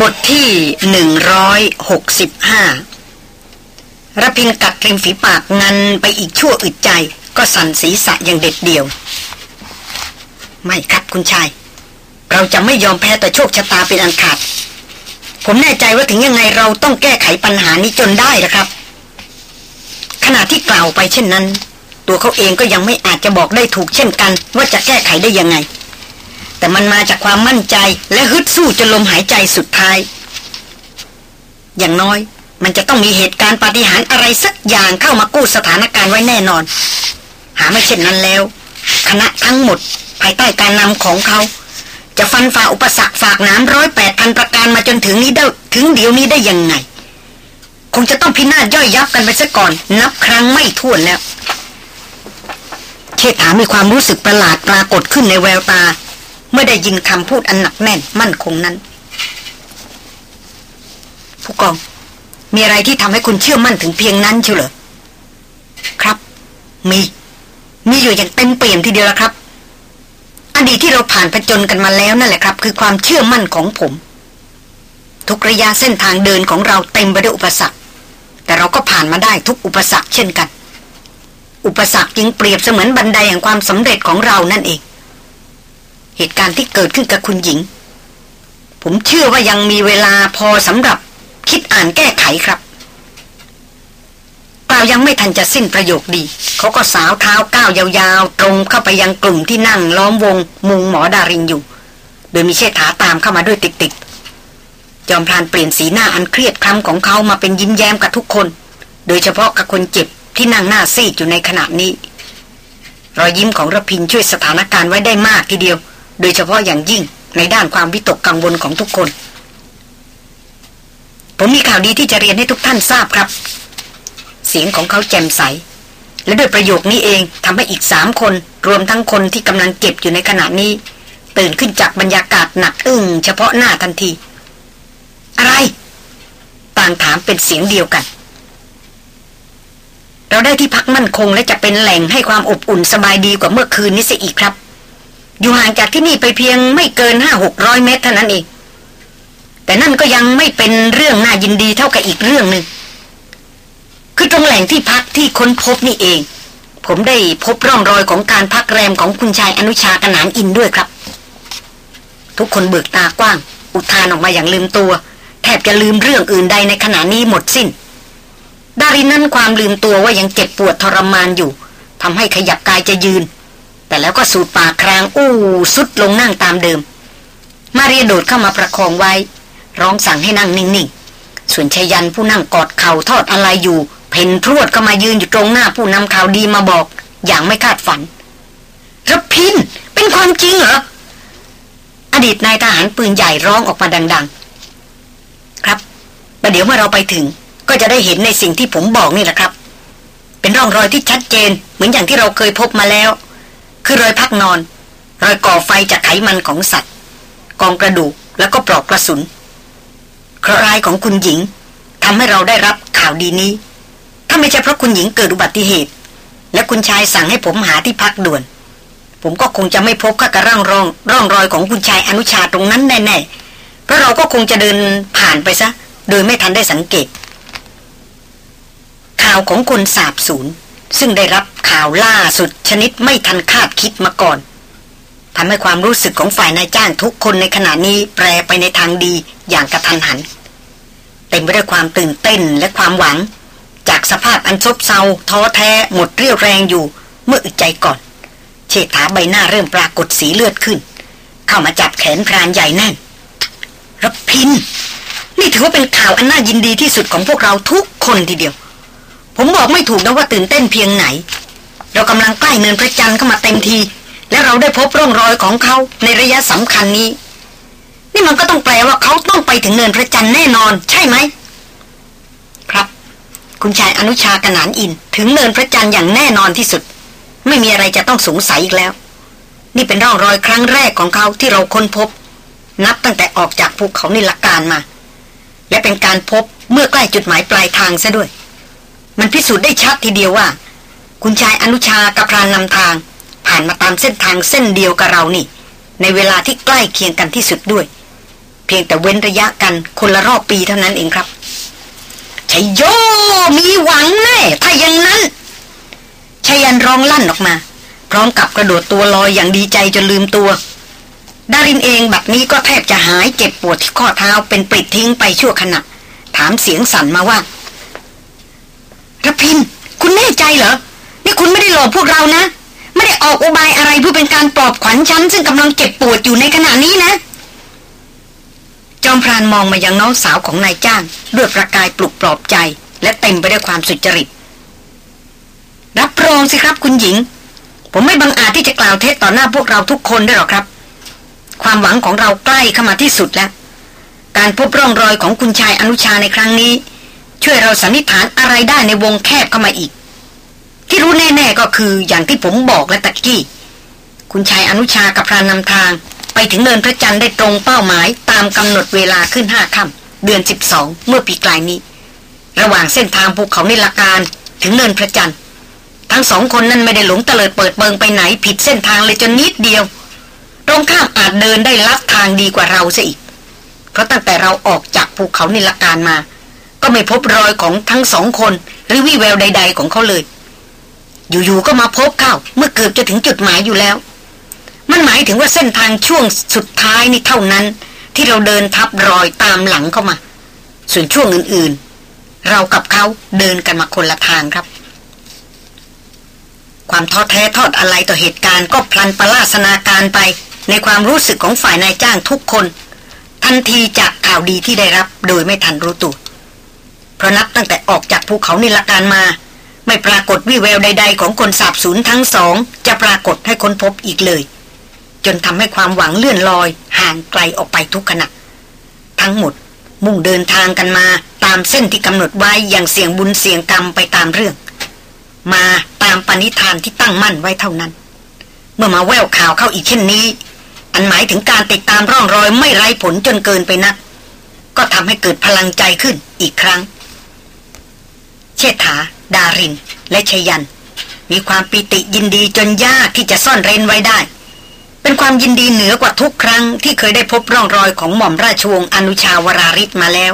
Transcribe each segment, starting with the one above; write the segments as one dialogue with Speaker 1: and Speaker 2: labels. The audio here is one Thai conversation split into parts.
Speaker 1: บทที่หนึ่งร้อยหกสิบห้าระพินกัดริมฝีปากงันไปอีกชั่วอึดใจ ก็สั่นศีรษะอย่างเด็ดเดี่ยว ไม่ครับคุณชาย เราจะไม่ยอมแพ้ต่อโชคชะตาเป็นอันขาด ผมแน่ใจว่าถึงยังไงเราต้องแก้ไขปัญหานี้จนได้นะครับ ขณะที่กล่าวไปเช่นนั้น ตัวเขาเองก็ยังไม่อาจจะบอกได้ถูกเช่นกัน ว่าจะแก้ไขได้ยังไง แต่มันมาจากความมั่นใจและฮึดสู้จนลมหายใจสุดท้าย อย่างน้อยมันจะต้องมีเหตุการณ์ปาฏิหาริย์อะไรสักอย่างเข้ามากู้สถานการณ์ไว้แน่นอน หาไม่เช่นนั้นแล้ว คณะทั้งหมด ภายใต้การนำของเขา จะฟันฝ่าอุปสรรคฝากน้ำร้อยแปดพันประการมาจนถึงนี้ได้ถึงเดี๋ยวนี้ได้ยังไง คงจะต้องพินาศย่อยยับกันไปซะก่อน นับครั้งไม่ถ้วนแล้วเชษฐามีความรู้สึกประหลาดปรากฏขึ้นในแววตา เมื่อได้ยินคำพูดอันหนักแน่นมั่นคงนั้น ผู้กอง มีอะไรที่ทำให้คุณเชื่อมั่นถึงเพียงนั้นเชียวเหรอครับ มี มีอยู่อย่างเต็มเปี่ยมทีเดียวละครับอดีตที่เราผ่านผจญกันมาแล้วนั่นแหละครับ คือความเชื่อมั่นของผม ทุกระยะเส้นทางเดินของเราเต็มไปด้วยอุปสรรค แต่เราก็ผ่านมาได้ทุกอุปสรรคเช่นกัน อุปสรรคจึงเปรียบเสมือนบันไดแห่งความสำเร็จของเรานั่นเอง เหตุการณ์ที่เกิดขึ้นกับคุณหญิง ผมเชื่อว่ายังมีเวลาพอสำหรับคิดอ่านแก้ไขครับกล่าวยังไม่ทันจะสิ้นประโยคดี เขาก็สาวเท้าก้าวยาวๆ ตรงเข้าไปยังกลุ่มที่นั่งล้อมวง มุงหมอดารินอยู่ โดยมีเชษฐาตามเข้ามาด้วยติดๆ จอมพลานเปลี่ยนสีหน้าอันเครียดคล้ำของเขามาเป็นยิ้มแย้มกับทุกคน โดยเฉพาะกับคนเจ็บที่นั่งหน้าซีดอยู่ในขณะนี้ รอยยิ้มของระพินช่วยสถานการณ์ไว้ได้มากทีเดียว โดยเฉพาะอย่างยิ่งในด้านความวิตกกังวลของทุกคน ผมมีข่าวดีที่จะเรียนให้ทุกท่านทราบครับ เสียงของเขาแจ่มใส และด้วยประโยคนี้เองทำให้อีกสามคน รวมทั้งคนที่กำลังเก็บอยู่ในขณะนี้ ตื่นขึ้นจากบรรยากาศหนักอึ้งเฉพาะหน้าทันที อะไร ต่างถามเป็นเสียงเดียวกันเราได้ที่พักมั่นคงและจะเป็นแหล่งให้ความอบอุ่นสบายดีกว่าเมื่อคืนนี้เสียอีกครับ อยู่ห่างจากที่นี่ไปเพียงไม่เกินห้าหกร้อยเมตรเท่านั้นเอง แต่นั่นก็ยังไม่เป็นเรื่องน่ายินดีเท่ากับอีกเรื่องหนึ่ง คือตรงแหล่งที่พักที่ค้นพบนี่เอง ผมได้พบร่องรอยของการพักแรมของคุณชายอนุชากนานอินด้วยครับ ทุกคนเบิกตากว้าง อุทานออกมาอย่างลืมตัว แทบจะลืมเรื่องอื่นใดในขณะนี้หมดสิน้น ดารินนั้นความลืมตัวว่ายังเจ็บปวดทรมานอยู่ทำให้ขยับกายจะยืน แต่แล้วก็สูดปากครางอู้สุดลงนั่งตามเดิม มาเรียโดดเข้ามาประคองไว้ ร้องสั่งให้นั่งนิ่งๆ ส่วนชายันผู้นั่งกอดเข่าทอดอะไรอยู่ เพ่นพรวดก็มายืนอยู่ตรงหน้าผู้นำข่าวดีมาบอก อย่างไม่คาดฝันระพิน เป็นความจริงเหรอ อดีตนายทหารปืนใหญ่ร้องออกมาดัง ๆ ครับประเดี๋ยวเมื่อเราไปถึง ก็จะได้เห็นในสิ่งที่ผมบอกนี่แหละครับ เป็นร่องรอยที่ชัดเจน เหมือนอย่างที่เราเคยพบมาแล้ว คือรอยพักนอน รอยก่อไฟจากไขมันของสัตว์ กองกระดูกแล้วก็ปลอกกระสุนเคราะห์ร้ายของคุณหญิงทำให้เราได้รับข่าวดีนี้ ถ้าไม่ใช่เพราะคุณหญิงเกิดอุบัติเหตุ และคุณชายสั่งให้ผมหาที่พักด่วน ผมก็คงจะไม่พบข้ากระร่างรองร่องรอยของคุณชายอนุชาตรงนั้นแน่ๆเพราะเราก็คงจะเดินผ่านไปซะ โดยไม่ทันได้สังเกตข่าวของคนสาบสูญ ซึ่งได้รับข่าวล่าสุดชนิดไม่ทันคาดคิดมาก่อนทำให้ความรู้สึกของฝ่ายนายจ้างทุกคนในขณะนี้แปรไปในทางดีอย่างกระทันหัน เต็มไปด้วยความตื่นเต้นและความหวัง จากสภาพอันซบเซาท้อแท้หมดเรี่ยวแรงอยู่เมื่ออึดใจก่อน เชษฐาใบหน้าเริ่มปรากฏสีเลือดขึ้น เข้ามาจับแขนพรานใหญ่แน่นรพิน นี่ถือว่าเป็นข่าวอันน่ายินดีที่สุดของพวกเราทุกคนทีเดียว ผมบอกไม่ถูกนะว่าตื่นเต้นเพียงไหน เรากำลังใกล้เนินพระจันทร์เข้ามาเต็มที และเราได้พบร่องรอยของเขาในระยะสำคัญนี้ นี่มันก็ต้องแปลว่าเขาต้องไปถึงเนินพระจันทร์แน่นอน ใช่ไหม ครับ คุณชายอนุชากนานอิน ถึงเนินพระจันทร์อย่างแน่นอนที่สุด ไม่มีอะไรจะต้องสงสัยอีกแล้ว นี่เป็นร่องรอยครั้งแรกของเขาที่เราค้นพบ นับตั้งแต่ออกจากภูเขานิลการมา และเป็นการพบเมื่อใกล้จุดหมายปลายทางซะด้วย มันพิสูจน์ได้ชัดทีเดียวว่า คุณชายอนุชากับพรานนำทาง ผ่านมาตามเส้นทางเส้นเดียวกับเรานี่ ในเวลาที่ใกล้เคียงกันที่สุดด้วย เพียงแต่เว้นระยะกันคนละรอบปีเท่านั้นเองครับชัยโยมีหวังแน่ถ้าอย่างนั้นชยันร้องลั่นออกมา พร้อมกับกระโดดตัวลอยอย่างดีใจจนลืมตัวดารินเองบัดนี้ก็แทบจะหายเจ็บปวดที่ข้อเท้าเป็นปลิดทิ้งไปชั่วขณะ ถามเสียงสั่นมาว่า ระพิน คุณแน่ใจเหรอ นี่คุณไม่ได้หลอกพวกเรานะ ไม่ได้ออกอุบายอะไรเพื่อเป็นการปลอบขวัญฉัน ซึ่งกำลังเจ็บปวดอยู่ในขณะนี้นะ จอมพรานมองมายังน้องสาวของนายจ้างด้วยประกายปลุกปลอบใจ และเต็มไปด้วยความสุจริต รับรองสิครับคุณหญิง ผมไม่บังอาจที่จะกล่าวเท็จต่อหน้าพวกเราทุกคนได้หรอกครับ ความหวังของเราใกล้เข้ามาที่สุดแล้ว การพบร่องรอยของคุณชายอนุชาในครั้งนี้ ช่วยเราสันนิษฐานอะไรได้ในวงแคบเข้ามาอีก ที่รู้แน่ๆก็คืออย่างที่ผมบอกและตะกี้ คุณชายอนุชากับพรานนำทาง ไปถึงเนินพระจันทร์ได้ตรงเป้าหมายตามกำหนดเวลาขึ้นห้าค่ำเดือนสิบสองเมื่อปีกลายนี้ ระหว่างเส้นทางภูเขาในิลการถึงเนินพระจันทร์ทั้งสองคนนั้นไม่ได้หลงเตลิดเปิดเบิงไปไหนผิดเส้นทางเลยจนนิดเดียว ตรงข้ามอาจเดินได้ลัดทางดีกว่าเราซะอีก เพราะตั้งแต่เราออกจากภูเขานิลการมา ก็ไม่พบรอยของทั้งสองคน หรือวิแววใด ๆ ของเขาเลย อยู่ๆก็มาพบเข้าเมื่อเกือบจะถึงจุดหมายอยู่แล้ว มันหมายถึงว่าเส้นทางช่วงสุดท้ายนี่เท่านั้น ที่เราเดินทับรอยตามหลังเข้ามา ส่วนช่วงอื่นๆ เรากับเขาเดินกันมาคนละทางครับ ความท้อแท้ทอดอะไรต่อเหตุการณ์ก็พลันประลาสนาการไปในความรู้สึกของฝ่ายนายจ้างทุกคน ทันทีจากข่าวดีที่ได้รับโดยไม่ทันรู้ตัว เพราะนับตั้งแต่ออกจากภูเขานิลการมา ไม่ปรากฏวิแววใด ๆ ของคนสาบสูญทั้งสอง จะปรากฏให้ค้นพบอีกเลย จนทำให้ความหวังเลื่อนลอย ห่างไกลออกไปทุกขณะ ทั้งหมดมุ่งเดินทางกันมาตามเส้นที่กำหนดไว้อย่างเสียงบุญเสียงกรรมไปตามเรื่อง มาตามปณิธานที่ตั้งมั่นไว้เท่านั้น เมื่อมาแววข่าวเข้าอีกเช่นนี้ อันหมายถึงการติดตามร่องรอยไม่ไร้ผลจนเกินไปนัก ก็ทำให้เกิดพลังใจขึ้นอีกครั้ง ชษฐา ดาริน และชยัน มีความปิติยินดีจนยากที่จะซ่อนเร้นไว้ได้ เป็นความยินดีเหนือกว่าทุกครั้งที่เคยได้พบร่องรอยของหม่อมราชวงศ์อนุชาวราริศมาแล้ว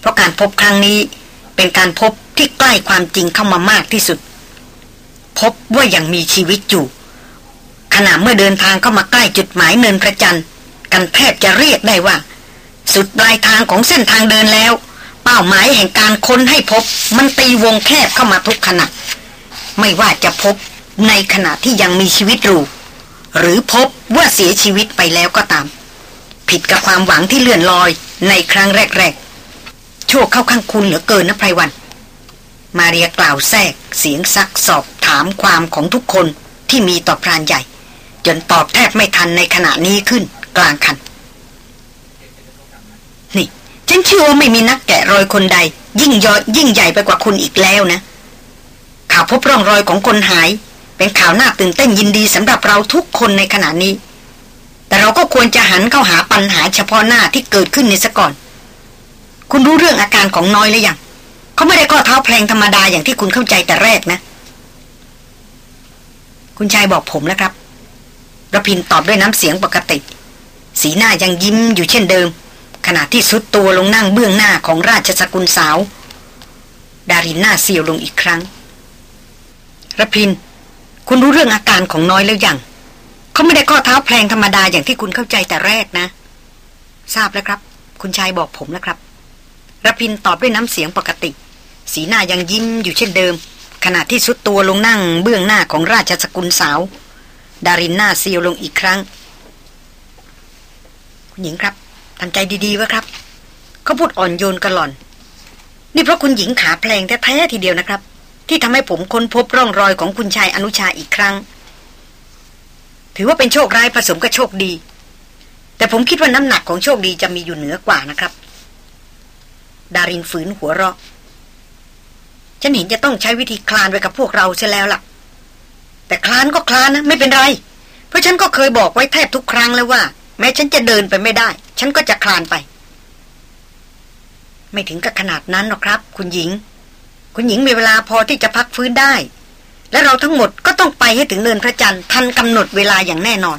Speaker 1: เพราะการพบครั้งนี้เป็นการพบที่ใกล้ความจริงเข้ามามากที่สุด พบว่ายังมีชีวิตอยู่ขณะเมื่อเดินทางเข้ามาใกล้จุดหมายเนินพระจันทร์กันแทบจะเรียกได้ว่า สุดปลายทางของเส้นทางเดินแล้ว เป้าหมายแห่งการค้นให้พบ มันตีวงแคบเข้ามาทุกขณะ ไม่ว่าจะพบในขณะที่ยังมีชีวิตอยู่หรือพบว่าเสียชีวิตไปแล้วก็ตาม ผิดกับความหวังที่เลื่อนลอยในครั้งแรกๆโชคเข้าข้างคุณเหลือเกินนะไพรวัน มาเรียกล่าวแทรกเสียงซักสอบถามความของทุกคนที่มีต่อพรานใหญ่ จนตอบแทบไม่ทันในขณะนี้ขึ้นกลางคัน ฉันเชื่อว่าไม่มีนักแกะรอยคนใด ยิ่งยอดยิ่งใหญ่ไปกว่าคุณอีกแล้วนะ ข่าวพบร่องรอยของคนหาย เป็นข่าวน่าตื่นเต้นยินดีสำหรับเราทุกคนในขณะนี้ แต่เราก็ควรจะหันเข้าหาปัญหาเฉพาะหน้าที่เกิดขึ้นในสก่อน คุณรู้เรื่องอาการของน้อยหรือยังเขาไม่ได้ข้อเท้าแพลงธรรมดาอย่างที่คุณเข้าใจแต่แรกนะ คุณชายบอกผมแล้วครับระพินตอบด้วยน้ำเสียงปกติ สีหน้ายังยิ้มอยู่เช่นเดิม ขณะที่สุดตัวลงนั่งเบื้องหน้าของราชสกุลสาว ดารินหน้าเสียวลงอีกครั้งระพิน คุณรู้เรื่องอาการของน้อยแล้วยังเขาไม่ได้ข้อเท้าแพลงธรรมดาอย่างที่คุณเข้าใจแต่แรกนะ ทราบแล้วครับ คุณชายบอกผมแล้วครับระพินตอบด้วยน้ำเสียงปกติ สีหน้ายังยิ้มอยู่เช่นเดิม ขณะที่สุดตัวลงนั่งเบื้องหน้าของราชสกุลสาว ดารินหน้าเซียวลงอีกครั้ง คุณหญิงครับ ทำใจดีๆว้ครับ เขาพูดอ่อนโยนกระหล่อน นี่เพราะคุณหญิงขาแพลงแท้ๆทีเดียวนะครับ ที่ทำให้ผมค้นพบร่องรอยของคุณชายอนุชาอีกครั้ง ถือว่าเป็นโชคร้ายผสมกับโชคดี แต่ผมคิดว่าน้ำหนักของโชคดีจะมีอยู่เหนือกว่านะครับ ดารินฝืนหัวเราะฉันเห็นจะต้องใช้วิธีคลานไปกับพวกเราใช่แล้วล่ะ แต่คลานก็คลานนะไม่เป็นไร เพราะฉันก็เคยบอกไว้แทบทุกครั้งแล้วว่า แม้ฉันจะเดินไปไม่ได้ ฉันก็จะคลานไป ไม่ถึงกับขนาดนั้นหรอกครับ คุณหญิง คุณหญิงมีเวลาพอที่จะพักฟื้นได้ และเราทั้งหมดก็ต้องไปให้ถึงเนินพระจันทร์ทันกำหนดเวลาอย่างแน่นอน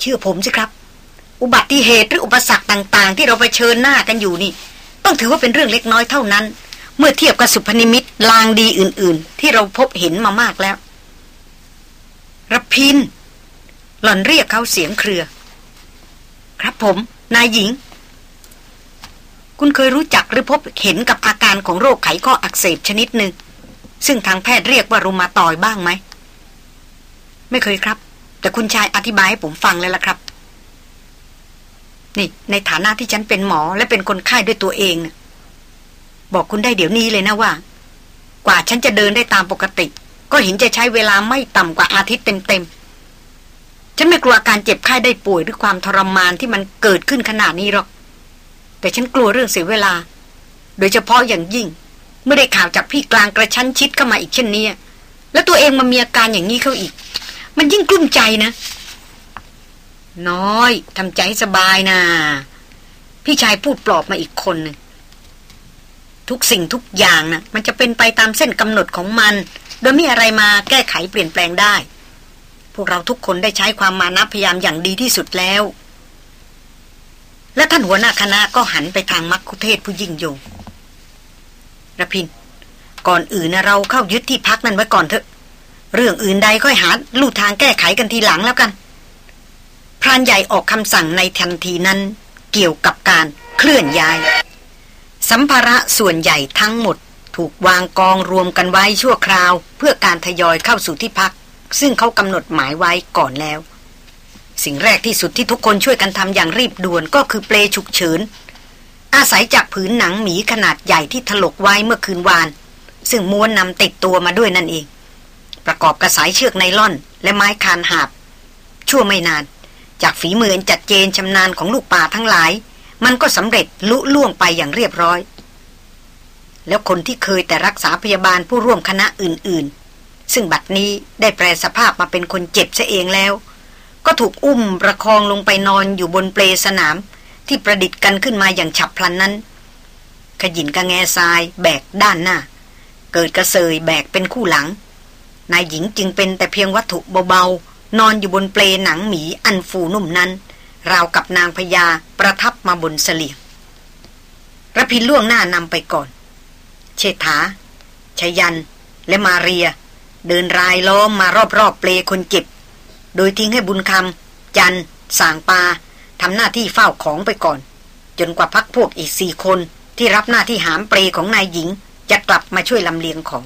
Speaker 1: เชื่อผมสิครับ อุบัติเหตุหรืออุปสรรคต่าง ๆ ที่เราไปเชิญหน้ากันอยู่นี่ ต้องถือว่าเป็นเรื่องเล็กน้อยเท่านั้น เมื่อเทียบกับสุพนิมิตลางดีอื่น ๆ ที่เราพบเห็นมามากแล้วรพิน หล่อนเรียกเขาเสียงเครือ ครับผม นายหญิง คุณเคยรู้จักหรือพบเห็นกับอาการของโรคไขข้ออักเสบชนิดหนึ่ง ซึ่งทางแพทย์เรียกว่ารุมาตอยบ้างไหม ไม่เคยครับ แต่คุณชายอธิบายให้ผมฟังเลยล่ะครับ นี่ในฐานะที่ฉันเป็นหมอและเป็นคนไข้ด้วยตัวเองบอกคุณได้เดี๋ยวนี้เลยนะว่า กว่าฉันจะเดินได้ตามปกติ ก็เห็นจะใช้เวลาไม่ต่ำกว่าอาทิตย์เต็มๆ ฉันไม่กลัวการเจ็บไข้ได้ป่วยหรือความทรมานที่มันเกิดขึ้นขนาดนี้หรอก แต่ฉันกลัวเรื่องเสียเวลา โดยเฉพาะอย่างยิ่ง เมื่อได้ข่าวจากพี่กลางกระชั้นชิดเข้ามาอีกเช่นนี้แล้วตัวเองมามีอาการอย่างนี้เข้าอีก มันยิ่งกลุ้มใจนะ น้อยทำใจสบายนะพี่ชายพูดปลอบมาอีกคนนึงทุกสิ่งทุกอย่างนะ่ะ มันจะเป็นไปตามเส้นกำหนดของมัน โดยไม่อะไรมาแก้ไขเปลี่ยนแปลงได้ วกเราทุกคนได้ใช้ความมานะพยายามอย่างดีที่สุดแล้ว และท่านหัวหน้าคณะก็หันไปทางมักคุเทศผู้ยิ่งยงระพิน ก่อนอื่นนะเราเข้ายึดที่พักนั้นไว้ก่อนเถอะ เรื่องอื่นใดค่อยหาลู่ทางแก้ไขกันทีหลังแล้วกัน พรานใหญ่ออกคำสั่งในทันทีนั้น เกี่ยวกับการเคลื่อนย้าย สัมภาระส่วนใหญ่ทั้งหมด ถูกวางกองรวมกันไว้ชั่วคราว เพื่อการทยอยเข้าสู่ที่พัก ซึ่งเขากำหนดหมายไว้ก่อนแล้ว สิ่งแรกที่สุดที่ทุกคนช่วยกันทำอย่างรีบด่วนก็คือเปลฉุกเฉิน อาศัยจากผืนหนังหมีขนาดใหญ่ที่ถลกไว้เมื่อคืนวาน ซึ่งม้วนนำติดตัวมาด้วยนั่นเอง ประกอบกระสายเชือกไนล่อน และไม้คานหาบ ชั่วไม่นาน จากฝีมือจัดเจนชำนาญของลูกป่าทั้งหลาย มันก็สำเร็จลุล่วงไปอย่างเรียบร้อยแล้วคนที่เคยแต่รักษาพยาบาลผู้ร่วมคณะอื่น ซึ่งบัดนี้ได้แปลสภาพมาเป็นคนเจ็บซะเองแล้ว ก็ถูกอุ้มประคองลงไปนอนอยู่บนเปลสนาม ที่ประดิษฐ์กันขึ้นมาอย่างฉับพลันนั้น ขยินกระแงทรายแบกด้านหน้า เกิดกระเซยแบกเป็นคู่หลัง นายหญิงจึงเป็นแต่เพียงวัตถุเบาๆ นอนอยู่บนเปลหนังหมีอันฟูนุ่มนั้น ราวกับนางพญาประทับมาบนเสลียงระพินล่วงหน้านำไปก่อน เชษฐาชยัน และมาเรีย เดินรายล้อมมารอบๆเปลคนเจ็บ โดยทิ้งให้บุญคำจันสางปาทำหน้าที่เฝ้าของไปก่อน จนกว่าพักพวกอีกสี่คนที่รับหน้าที่หามเปลของนายหญิง จะกลับมาช่วยลำเลียงของ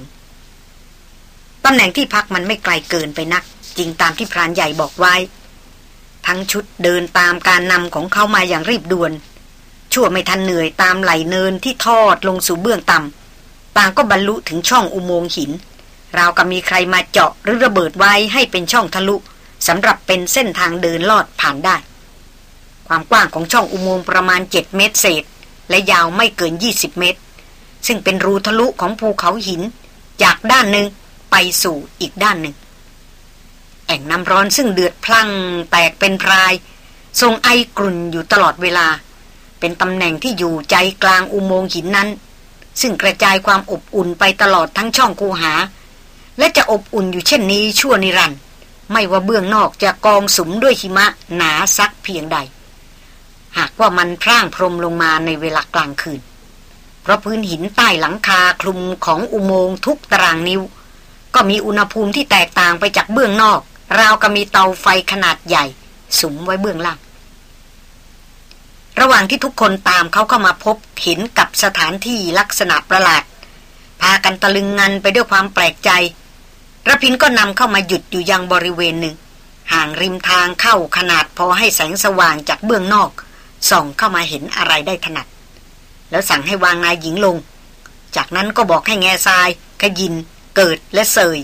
Speaker 1: ตำแหน่งที่พักมันไม่ไกลเกินไปนัก จริงตามที่พรานใหญ่บอกไว้ ทั้งชุดเดินตามการนำของเขามาอย่างรีบด่วน ชั่วไม่ทันเหนื่อยตามไหลเนินที่ทอดลงสู่เบื้องต่ำต่างก็บรรลุถึงช่องอุโมงค์หิน ราวกับมีใครมาเจาะหรือระเบิดไว้ให้เป็นช่องทะลุสำหรับเป็นเส้นทางเดินลอดผ่านได้ ความกว้างของช่องอุโมงค์ประมาณ 7 เมตรเศษ และยาวไม่เกิน 20 เมตร ซึ่งเป็นรูทะลุของภูเขาหิน จากด้านหนึ่งไปสู่อีกด้านหนึ่ง แอ่งน้ำร้อนซึ่งเดือดพลังแตกเป็นพราย ทรงไอกรุ่นอยู่ตลอดเวลา เป็นตำแหน่งที่อยู่ใจกลางอุโมงค์หินนั้น ซึ่งกระจายความอบอุ่นไปตลอดทั้งช่องคูหา และจะอบอุ่นอยู่เช่นนี้ชั่วนิรันด์ไม่ว่าเบื้องนอกจะกองสุมด้วยหิมะหนาซักเพียงใด หากว่ามันพร่างพรมลงมาในเวลากลางคืน เพราะพื้นหินใต้หลังคาคลุมของอุโมงค์ทุกตารางนิ้ว ก็มีอุณหภูมิที่แตกต่างไปจากเบื้องนอก ราวกับมีเตาไฟขนาดใหญ่ สุมไว้เบื้องล่าง ระหว่างที่ทุกคนตามเขาเข้ามาพบเห็นกับสถานที่ลักษณะประหลาด พากันตะลึงงันไปด้วยความแปลกใจ ระพินก็นำเข้ามาหยุดอยู่ยังบริเวณหนึ่ง ห่างริมทางเข้าขนาดพอให้แสงสว่างจากเบื้องนอก ส่องเข้ามาเห็นอะไรได้ถนัด แล้วสั่งให้วางนายหญิงลง จากนั้นก็บอกให้แง่ทราย ขยิน เกิดและเสย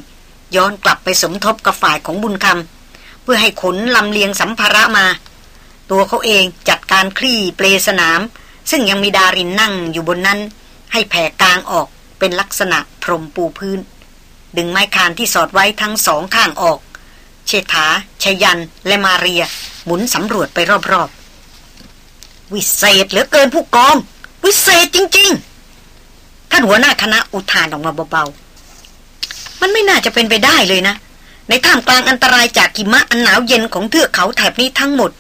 Speaker 1: ย้อนกลับไปสมทบกับฝ่ายของบุญคำเพื่อให้ขนลำเลียงสัมภาระมา ตัวเขาเองจัดการคลี่เปลสนาม ซึ่งยังมีดารินนั่งอยู่บนนั้น ให้แผ่กลางออกเป็นลักษณะพรมปูพื้น ดึงไม้คานที่สอดไว้ทั้งสองข้างออก เชษฐาชยัน และมาเรีย หมุนสำรวจไปรอบๆ วิเศษเหลือเกินผู้กอง วิเศษจริง ๆ ท่านหัวหน้าคณะอุทานออกมาเบาๆ มันไม่น่าจะเป็นไปได้เลยนะ ในท่ามกลางอันตรายจากกิมะอันหนาวเย็นของเทือกเขาแถบนี้ทั้งหมด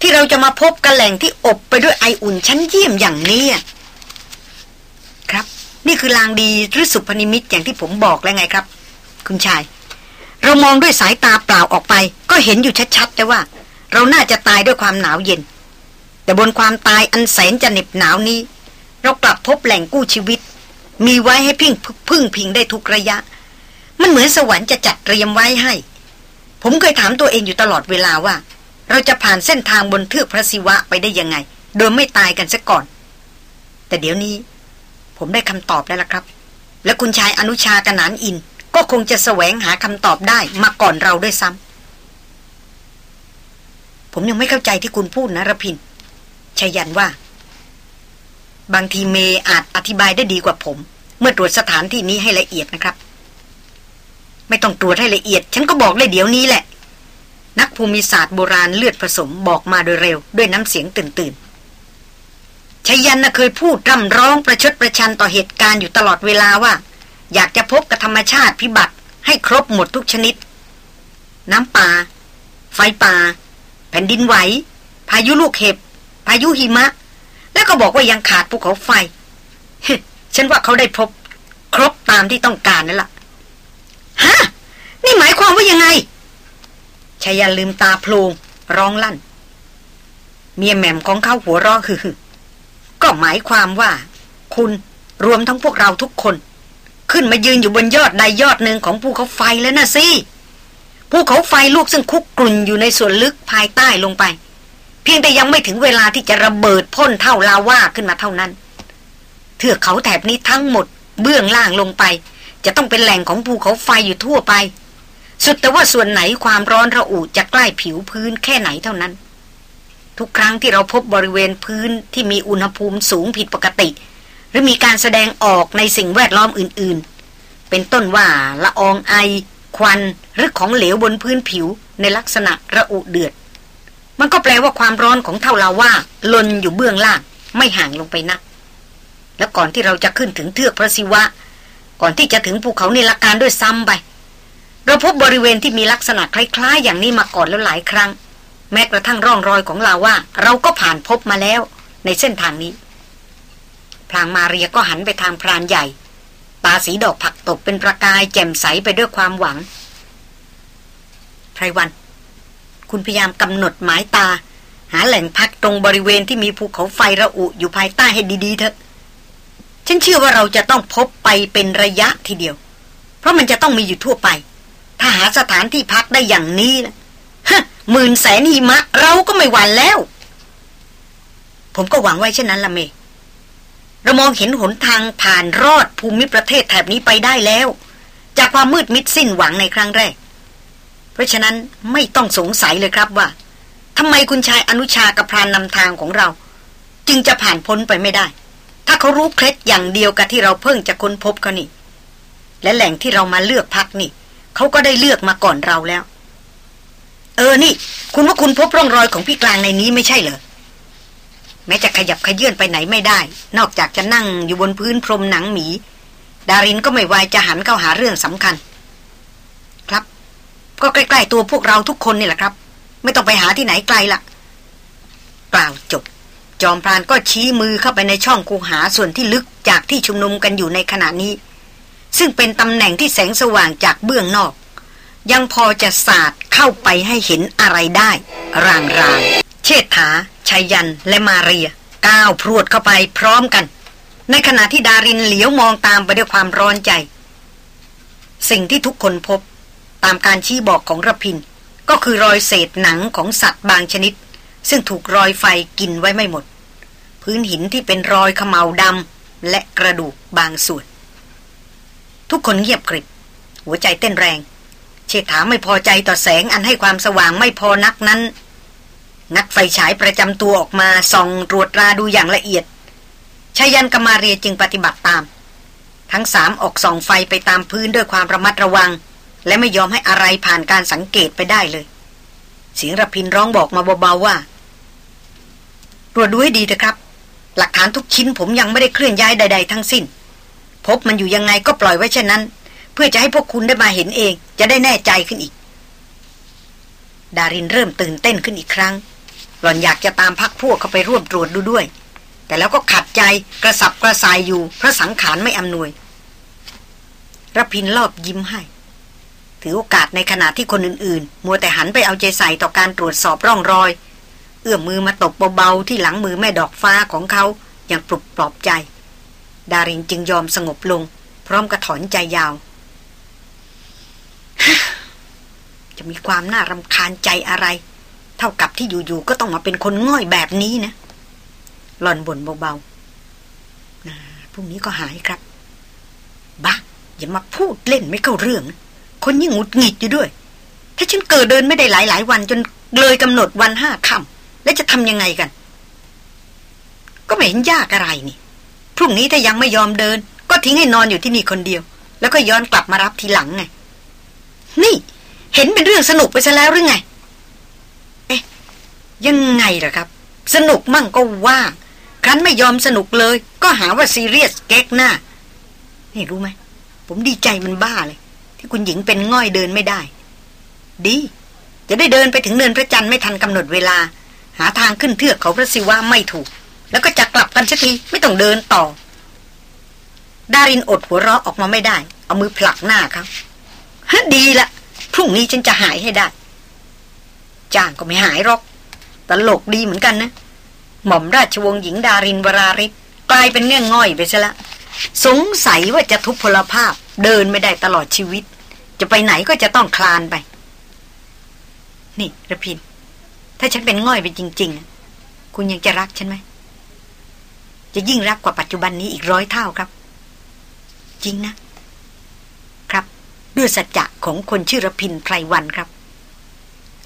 Speaker 1: ที่เราจะมาพบกระแหล่งที่อบไปด้วยไออุ่นชั้นเยี่ยมอย่างนี้ นี่คือลางดีหรือสุพนิมิตอย่างที่ผมบอกแล้วไงครับ คุณชาย เรามองด้วยสายตาเปล่าออกไป ก็เห็นอยู่ชัดๆแต่ว่า เราน่าจะตายด้วยความหนาวเย็น แต่บนความตายอันแสนจะเหน็บหนาวนี้ เรากลับพบแหล่งกู้ชีวิต มีไว้ให้พึ่งพึ่งพิงได้ทุกระยะ มันเหมือนสวรรค์จะจัดเตรียมไว้ให้ ผมเคยถามตัวเองอยู่ตลอดเวลาว่า เราจะผ่านเส้นทางบนเทือกพระศิวะไปได้ยังไง โดยไม่ตายกันซะก่อน แต่เดี๋ยวนี้ ผมได้คำตอบแล้วล่ะครับ และคุณชายอนุชากนานอิน ก็คงจะแสวงหาคำตอบได้มาก่อนเราด้วยซ้ำผมยังไม่เข้าใจที่คุณพูดนะรพินชยันว่า บางทีเมอาจอธิบายได้ดีกว่าผม เมื่อตรวจสถานที่นี้ให้ละเอียดนะครับ ไม่ต้องตรวจให้ละเอียด ฉันก็บอกเลยเดี๋ยวนี้แหละ นักภูมิศาสตร์โบราณเลือดผสมบอกมาโดยเร็ว ด้วยน้ำเสียงตื่นตื่น ชยันน่ะเคยพูดร่ำร้องประชดประชันต่อเหตุการณ์อยู่ตลอดเวลาว่า อยากจะพบกับธรรมชาติพิบัติ ให้ครบหมดทุกชนิด น้ำป่า ไฟป่า แผ่นดินไหว พายุลูกเห็บ พายุหิมะ แล้วก็บอกว่ายังขาดภูเขาไฟฉันว่าเขาได้พบ ครบตามที่ต้องการนั่นแหละฮะนี่หมายความว่ายังไงชายันลืมตาโพลงร้องลั่น เมียแหม่มของเขาหัวราะคือ ก็หมายความว่า คุณรวมทั้งพวกเราทุกคน ขึ้นมายืนอยู่บนยอดใดยอดหนึ่งของภูเขาไฟแล้วนะสิภูเขาไฟลูกซึ่งคุกกลุ่นอยู่ในส่วนลึกภายใต้ลงไป เพียงแต่ยังไม่ถึงเวลาที่จะระเบิดพ่นเท่าลาว่าขึ้นมาเท่านั้นเถือกเขาแถบนี้ทั้งหมด เบื้องล่างลงไป จะต้องเป็นแหล่งของภูเขาไฟอยู่ทั่วไป สุดแต่ว่าส่วนไหนความร้อนระอุจะใกล้ผิวพื้นแค่ไหนเท่านั้น ทุกครั้งที่เราพบบริเวณพื้นที่มีอุณหภูมิสูงผิดปกติ หรือมีการแสดงออกในสิ่งแวดล้อมอื่นๆ เป็นต้นว่าละอองไอ ควันหรือของเหลวบนพื้นผิวในลักษณะระอุเดือด มันก็แปลว่าความร้อนของเท่าลาว่าลนอยู่เบื้องล่าง ไม่ห่างลงไปนัก แล้วก่อนที่เราจะขึ้นถึงเทือกพระศิวะ ก่อนที่จะถึงภูเขาเนลการด้วยซ้ำไปเราพบบริเวณที่มีลักษณะคล้าย ๆ อย่างนี้มาก่อนแล้วหลายครั้ง แม้กระทั่งร่องรอยของลาว่า เราก็ผ่านพบมาแล้ว ในเส้นทางนี้ พลางมาเรียก็หันไปทางพรานใหญ่ ตาสีดอกผักตกเป็นประกายแจ่มใสไปด้วยความหวังไพรวัน คุณพยายามกำหนดหมายตา หาแหล่งพักตรงบริเวณที่มีภูเขาไฟระอุอยู่ภายใต้ให้ดีๆเถอะฉันเชื่อว่าเราจะต้องพบไปเป็นระยะทีเดียว เพราะมันจะต้องมีอยู่ทั่วไป ถ้าหาสถานที่พักได้อย่างนี้นะ หมื่นแสนหิมะ เราก็ไม่หวั่นแล้ว ผมก็หวังไว้เช่นนั้นละเม เรามองเห็นหนทางผ่านรอดภูมิประเทศแถบนี้ไปได้แล้ว จากความมืดมิดสิ้นหวังในครั้งแรก เพราะฉะนั้นไม่ต้องสงสัยเลยครับว่าทำไมคุณชายอนุชากับพรานนำทางของเรา จึงจะผ่านพ้นไปไม่ได้ ถ้าเขารู้เคล็ดอย่างเดียวกับที่เราเพิ่งจะค้นพบเขานี่และแหล่งที่เรามาเลือกพักนี่เขาก็ได้เลือกมาก่อนเราแล้ว เออนี่ คุณว่าคุณพบร่องรอยของพี่กลางในนี้ไม่ใช่เหรอแม้จะขยับขยื่นไปไหนไม่ได้ นอกจากจะนั่งอยู่บนพื้นพรมหนังหมี ดารินก็ไม่วายจะหันเข้าหาเรื่องสำคัญ ครับ ก็ใกล้ๆตัวพวกเราทุกคนนี่แหละครับ ไม่ต้องไปหาที่ไหนไกลละกล่าวจบ จอมพรานก็ชี้มือเข้าไปในช่องคูหาส่วนที่ลึกจากที่ชุมนุมกันอยู่ในขณะนี้ ซึ่งเป็นตำแหน่งที่แสงสว่างจากเบื้องนอก ยังพอจะสาดเข้าไปให้เห็นอะไรได้ รางรางเชษฐาชัยยันและมาเรีย ก้าวพรวดเข้าไปพร้อมกัน ในขณะที่ดารินเหลียวมองตามไปด้วยความร้อนใจ สิ่งที่ทุกคนพบ ตามการชี้บอกของระพิน ก็คือรอยเศษหนังของสัตว์บางชนิด ซึ่งถูกรอยไฟกินไว้ไม่หมด พื้นหินที่เป็นรอยขมเหลาดำและกระดูกบางส่วน ทุกคนเงียบกริบหัวใจเต้นแรง เชษฐาไม่พอใจต่อแสงอันให้ความสว่างไม่พอนักนั้น นักไฟฉายประจำตัวออกมาส่องตรวจราดูอย่างละเอียดชายันกมาเรียจึงปฏิบัติตาม ทั้งสามออกส่องไฟไปตามพื้นด้วยความระมัดระวัง และไม่ยอมให้อะไรผ่านการสังเกตไปได้เลย เสียงระพินร้องบอกมาเบาๆว่าตรวจดูให้ดีเถอะครับ หลักฐานทุกชิ้นผมยังไม่ได้เคลื่อนย้ายใด ๆ ทั้งสิ้น พบมันอยู่ยังไงก็ปล่อยไว้เช่นนั้น เพื่อจะให้พวกคุณได้มาเห็นเอง จะได้แน่ใจขึ้นอีก ดารินเริ่มตื่นเต้นขึ้นอีกครั้ง หล่อนอยากจะตามพักพวกเขาไปร่วมตรวจดูด้วย แต่แล้วก็ขัดใจกระสับกระส่ายอยู่เพราะสังขารไม่อำนวยรพินรอบยิ้มให้ ถือโอกาสในขณะที่คนอื่นๆ มัวแต่หันไปเอาใจใส่ต่อการตรวจสอบร่องรอย เอื้อมมือมาตบเบาๆที่หลังมือแม่ดอกฟ้าของเขาอย่างปลุกปลอบใจ ดารินจึงยอมสงบลง พร้อมกระถอนใจยาว จะมีความน่ารำคาญใจอะไร เท่ากับที่อยู่ๆก็ต้องมาเป็นคนง่อยแบบนี้นะ หล่อนบ่นเบาๆนะพรุ่งนี้ก็หายครับ บ้าอย่ามาพูดเล่นไม่เข้าเรื่อง คนยิ่งหงุดหงิดอยู่ด้วย ถ้าฉันเกิดเดินไม่ได้หลายๆวันจนเลยกำหนดวันห้าค่ำแล้วจะทำยังไงกัน ก็ไม่เห็นยากอะไรนี่ พรุ่งนี้ถ้ายังไม่ยอมเดิน ก็ทิ้งให้นอนอยู่ที่นี่คนเดียว แล้วก็ย้อนกลับมารับทีหลังไง นี่ เห็นเป็นเรื่องสนุกไปซะแล้วหรือไง เอ๊ะ ยังไงล่ะครับ สนุกมั่งก็ว่า ครั้นไม่ยอมสนุกเลย ก็หาว่าซีเรียสเก๊กหน้า นี่รู้ไหม ผมดีใจมันบ้าเลย ที่คุณหญิงเป็นง่อยเดินไม่ได้ ดี จะได้เดินไปถึงเนินพระจันทร์ไม่ทันกำหนดเวลา หาทางขึ้นเทือกเขาพระศิวะไม่ถูก แล้วก็จะกลับกันสักทีไม่ต้องเดินต่อดารินอดหัวเราะออกมาไม่ได้ เอามือผลักหน้าเขา ดีละพรุ่งนี้ฉันจะหายให้ได้จ้างก็ไม่หายหรอกตลกดีเหมือนกันนะ หม่อมราชวงศ์หญิงดารินวราริศกลายเป็นเงื่อนง่อยไปซะละสงสัยว่าจะทุพพลภาพเดินไม่ได้ตลอดชีวิต จะไปไหนก็จะต้องคลานไป นี่ระพิน ถ้าฉันเป็นง่อยไปจริง ๆ คุณยังจะรักฉันไหม จะยิ่งรักกว่าปัจจุบันนี้อีกร้อยเท่าครับ จริงนะ ด้วยสัจจะของคนชื่อระพินไพรวันครับ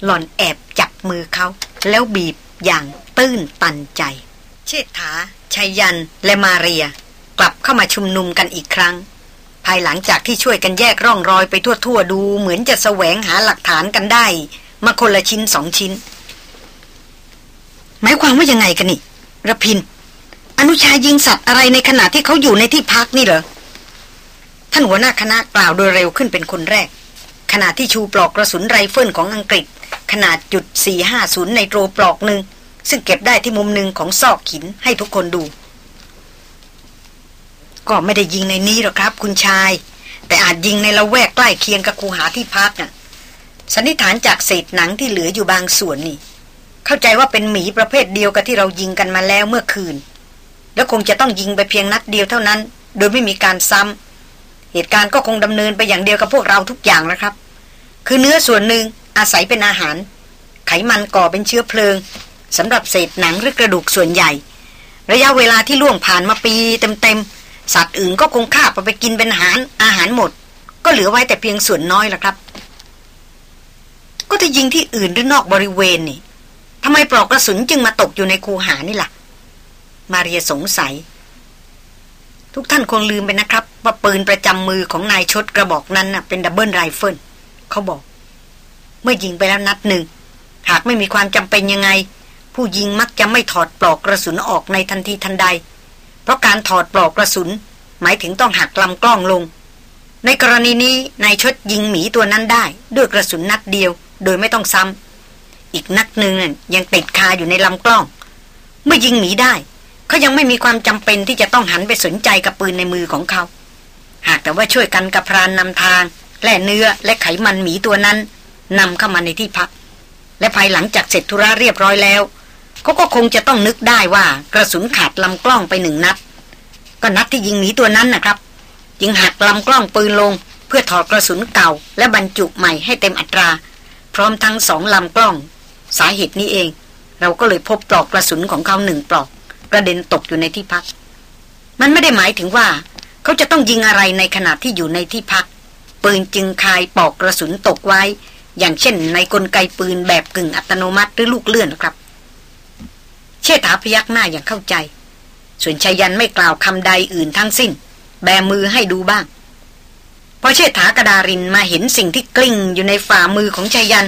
Speaker 1: หล่อนแอบจับมือเขา แล้วบีบอย่างตื้นตันใจ เชษฐาชัยยันและมาเรีย กลับเข้ามาชุมนุมกันอีกครั้ง ภายหลังจากที่ช่วยกันแยกร่องรอยไปทั่วๆ ดูเหมือนจะแสวงหาหลักฐานกันได้ มาคนละชิ้นสองชิ้น หมายความว่ายังไงกันนี่ระพิน อนุชายิงสัตว์อะไรในขณะที่เขาอยู่ในที่พักนี่เหรอ ท่านหัวหน้าคณะกล่าวโดยเร็วขึ้นเป็นคนแรก ขณะที่ชูปลอกกระสุนไรเฟิลของอังกฤษ ขนาดจุด450ในโตรปลอกหนึ่ง ซึ่งเก็บได้ที่มุมหนึ่งของซอกหินให้ทุกคนดู ก็ไม่ได้ยิงในนี้หรอกครับ คุณชาย แต่อาจยิงในละแวกใกล้เคียงกับคูหาที่พักน่ะสันนิษฐานจากเศษหนังที่เหลืออยู่บางส่วนนี่ เข้าใจว่าเป็นหมีประเภทเดียวกับที่เรายิงกันมาแล้วเมื่อคืน แล้วคงจะต้องยิงไปเพียงนัดเดียวเท่านั้น โดยไม่มีการซ้ำ เหตุการณ์ก็คงดำเนินไปอย่างเดียวกับพวกเราทุกอย่างนะครับ คือเนื้อส่วนหนึ่งอาศัยเป็นอาหาร ไขมันก่อเป็นเชื้อเพลิงสำหรับเศษหนังหรือกระดูกส่วนใหญ่ ระยะเวลาที่ล่วงผ่านมาปีเต็มๆสัตว์อื่นก็คงฆ่าไปกินเป็นอาหารอาหารหมด ก็เหลือไว้แต่เพียงส่วนน้อยละครับ ก็ถ้ายิงที่อื่นหรือนอกบริเวณนี่ทำไมปลอกกระสุนจึงมาตกอยู่ในคูหานี่ล่ะ มาเรียสงสัย ทุกท่านคงลืมไปนะครับ ว่าปืนประจำมือของนายชดกระบอกนั้นนะเป็น double rifleเขาบอก เมื่อยิงไปแล้วนัดหนึ่ง หากไม่มีความจำเป็นยังไง ผู้ยิงมักจะไม่ถอดปลอกกระสุนออกในทันทีทันใด เพราะการถอดปลอกกระสุน หมายถึงต้องหักลำกล้องลง ในกรณีนี้นายชดยิงหมีตัวนั้นได้ ด้วยกระสุนนัดเดียว โดยไม่ต้องซ้ำอีกนัดหนึ่งยังติดคาอยู่ในลำกล้อง เมื่อยิงหมีได้ เขายังไม่มีความจำเป็นที่จะต้องหันไปสนใจกับปืนในมือของเขา หากแต่ว่าช่วยกันกับพรานนำทาง แล่เนื้อและไขมันหมีตัวนั้นนำเข้ามาในที่พัก และภายหลังจากเสร็จธุระเรียบร้อยแล้วเขาก็คงจะต้องนึกได้ว่ากระสุนขาดลำกล้องไปหนึ่งนัด ก็นัดที่ยิงหนีตัวนั้นนะครับยิงหักลำกล้องปืนลง เพื่อถอดกระสุนเก่า และบรรจุใหม่ให้เต็มอัตรา พร้อมทั้งสองลำกล้อง สาเหตุนี้เอง เราก็เลยพบปลอกกระสุนของเขาหนึ่งปลอก กระเด็นตกอยู่ในที่พัก มันไม่ได้หมายถึงว่า เขาจะต้องยิงอะไรในขณะที่อยู่ในที่พัก ปืนจึงคายปอกกระสุนตกไว้ อย่างเช่น ในกลไกปืนแบบกึ่งอัตโนมัติหรือลูกเลื่อนครับ เชษฐาพยักหน้าอย่างเข้าใจ ส่วนชายันไม่กล่าวคำใดอื่นทั้งสิ้น แบมือให้ดูบ้างพอเชษฐากระดารินมาเห็นสิ่งที่กลิ้งอยู่ในฝ่ามือของชายัน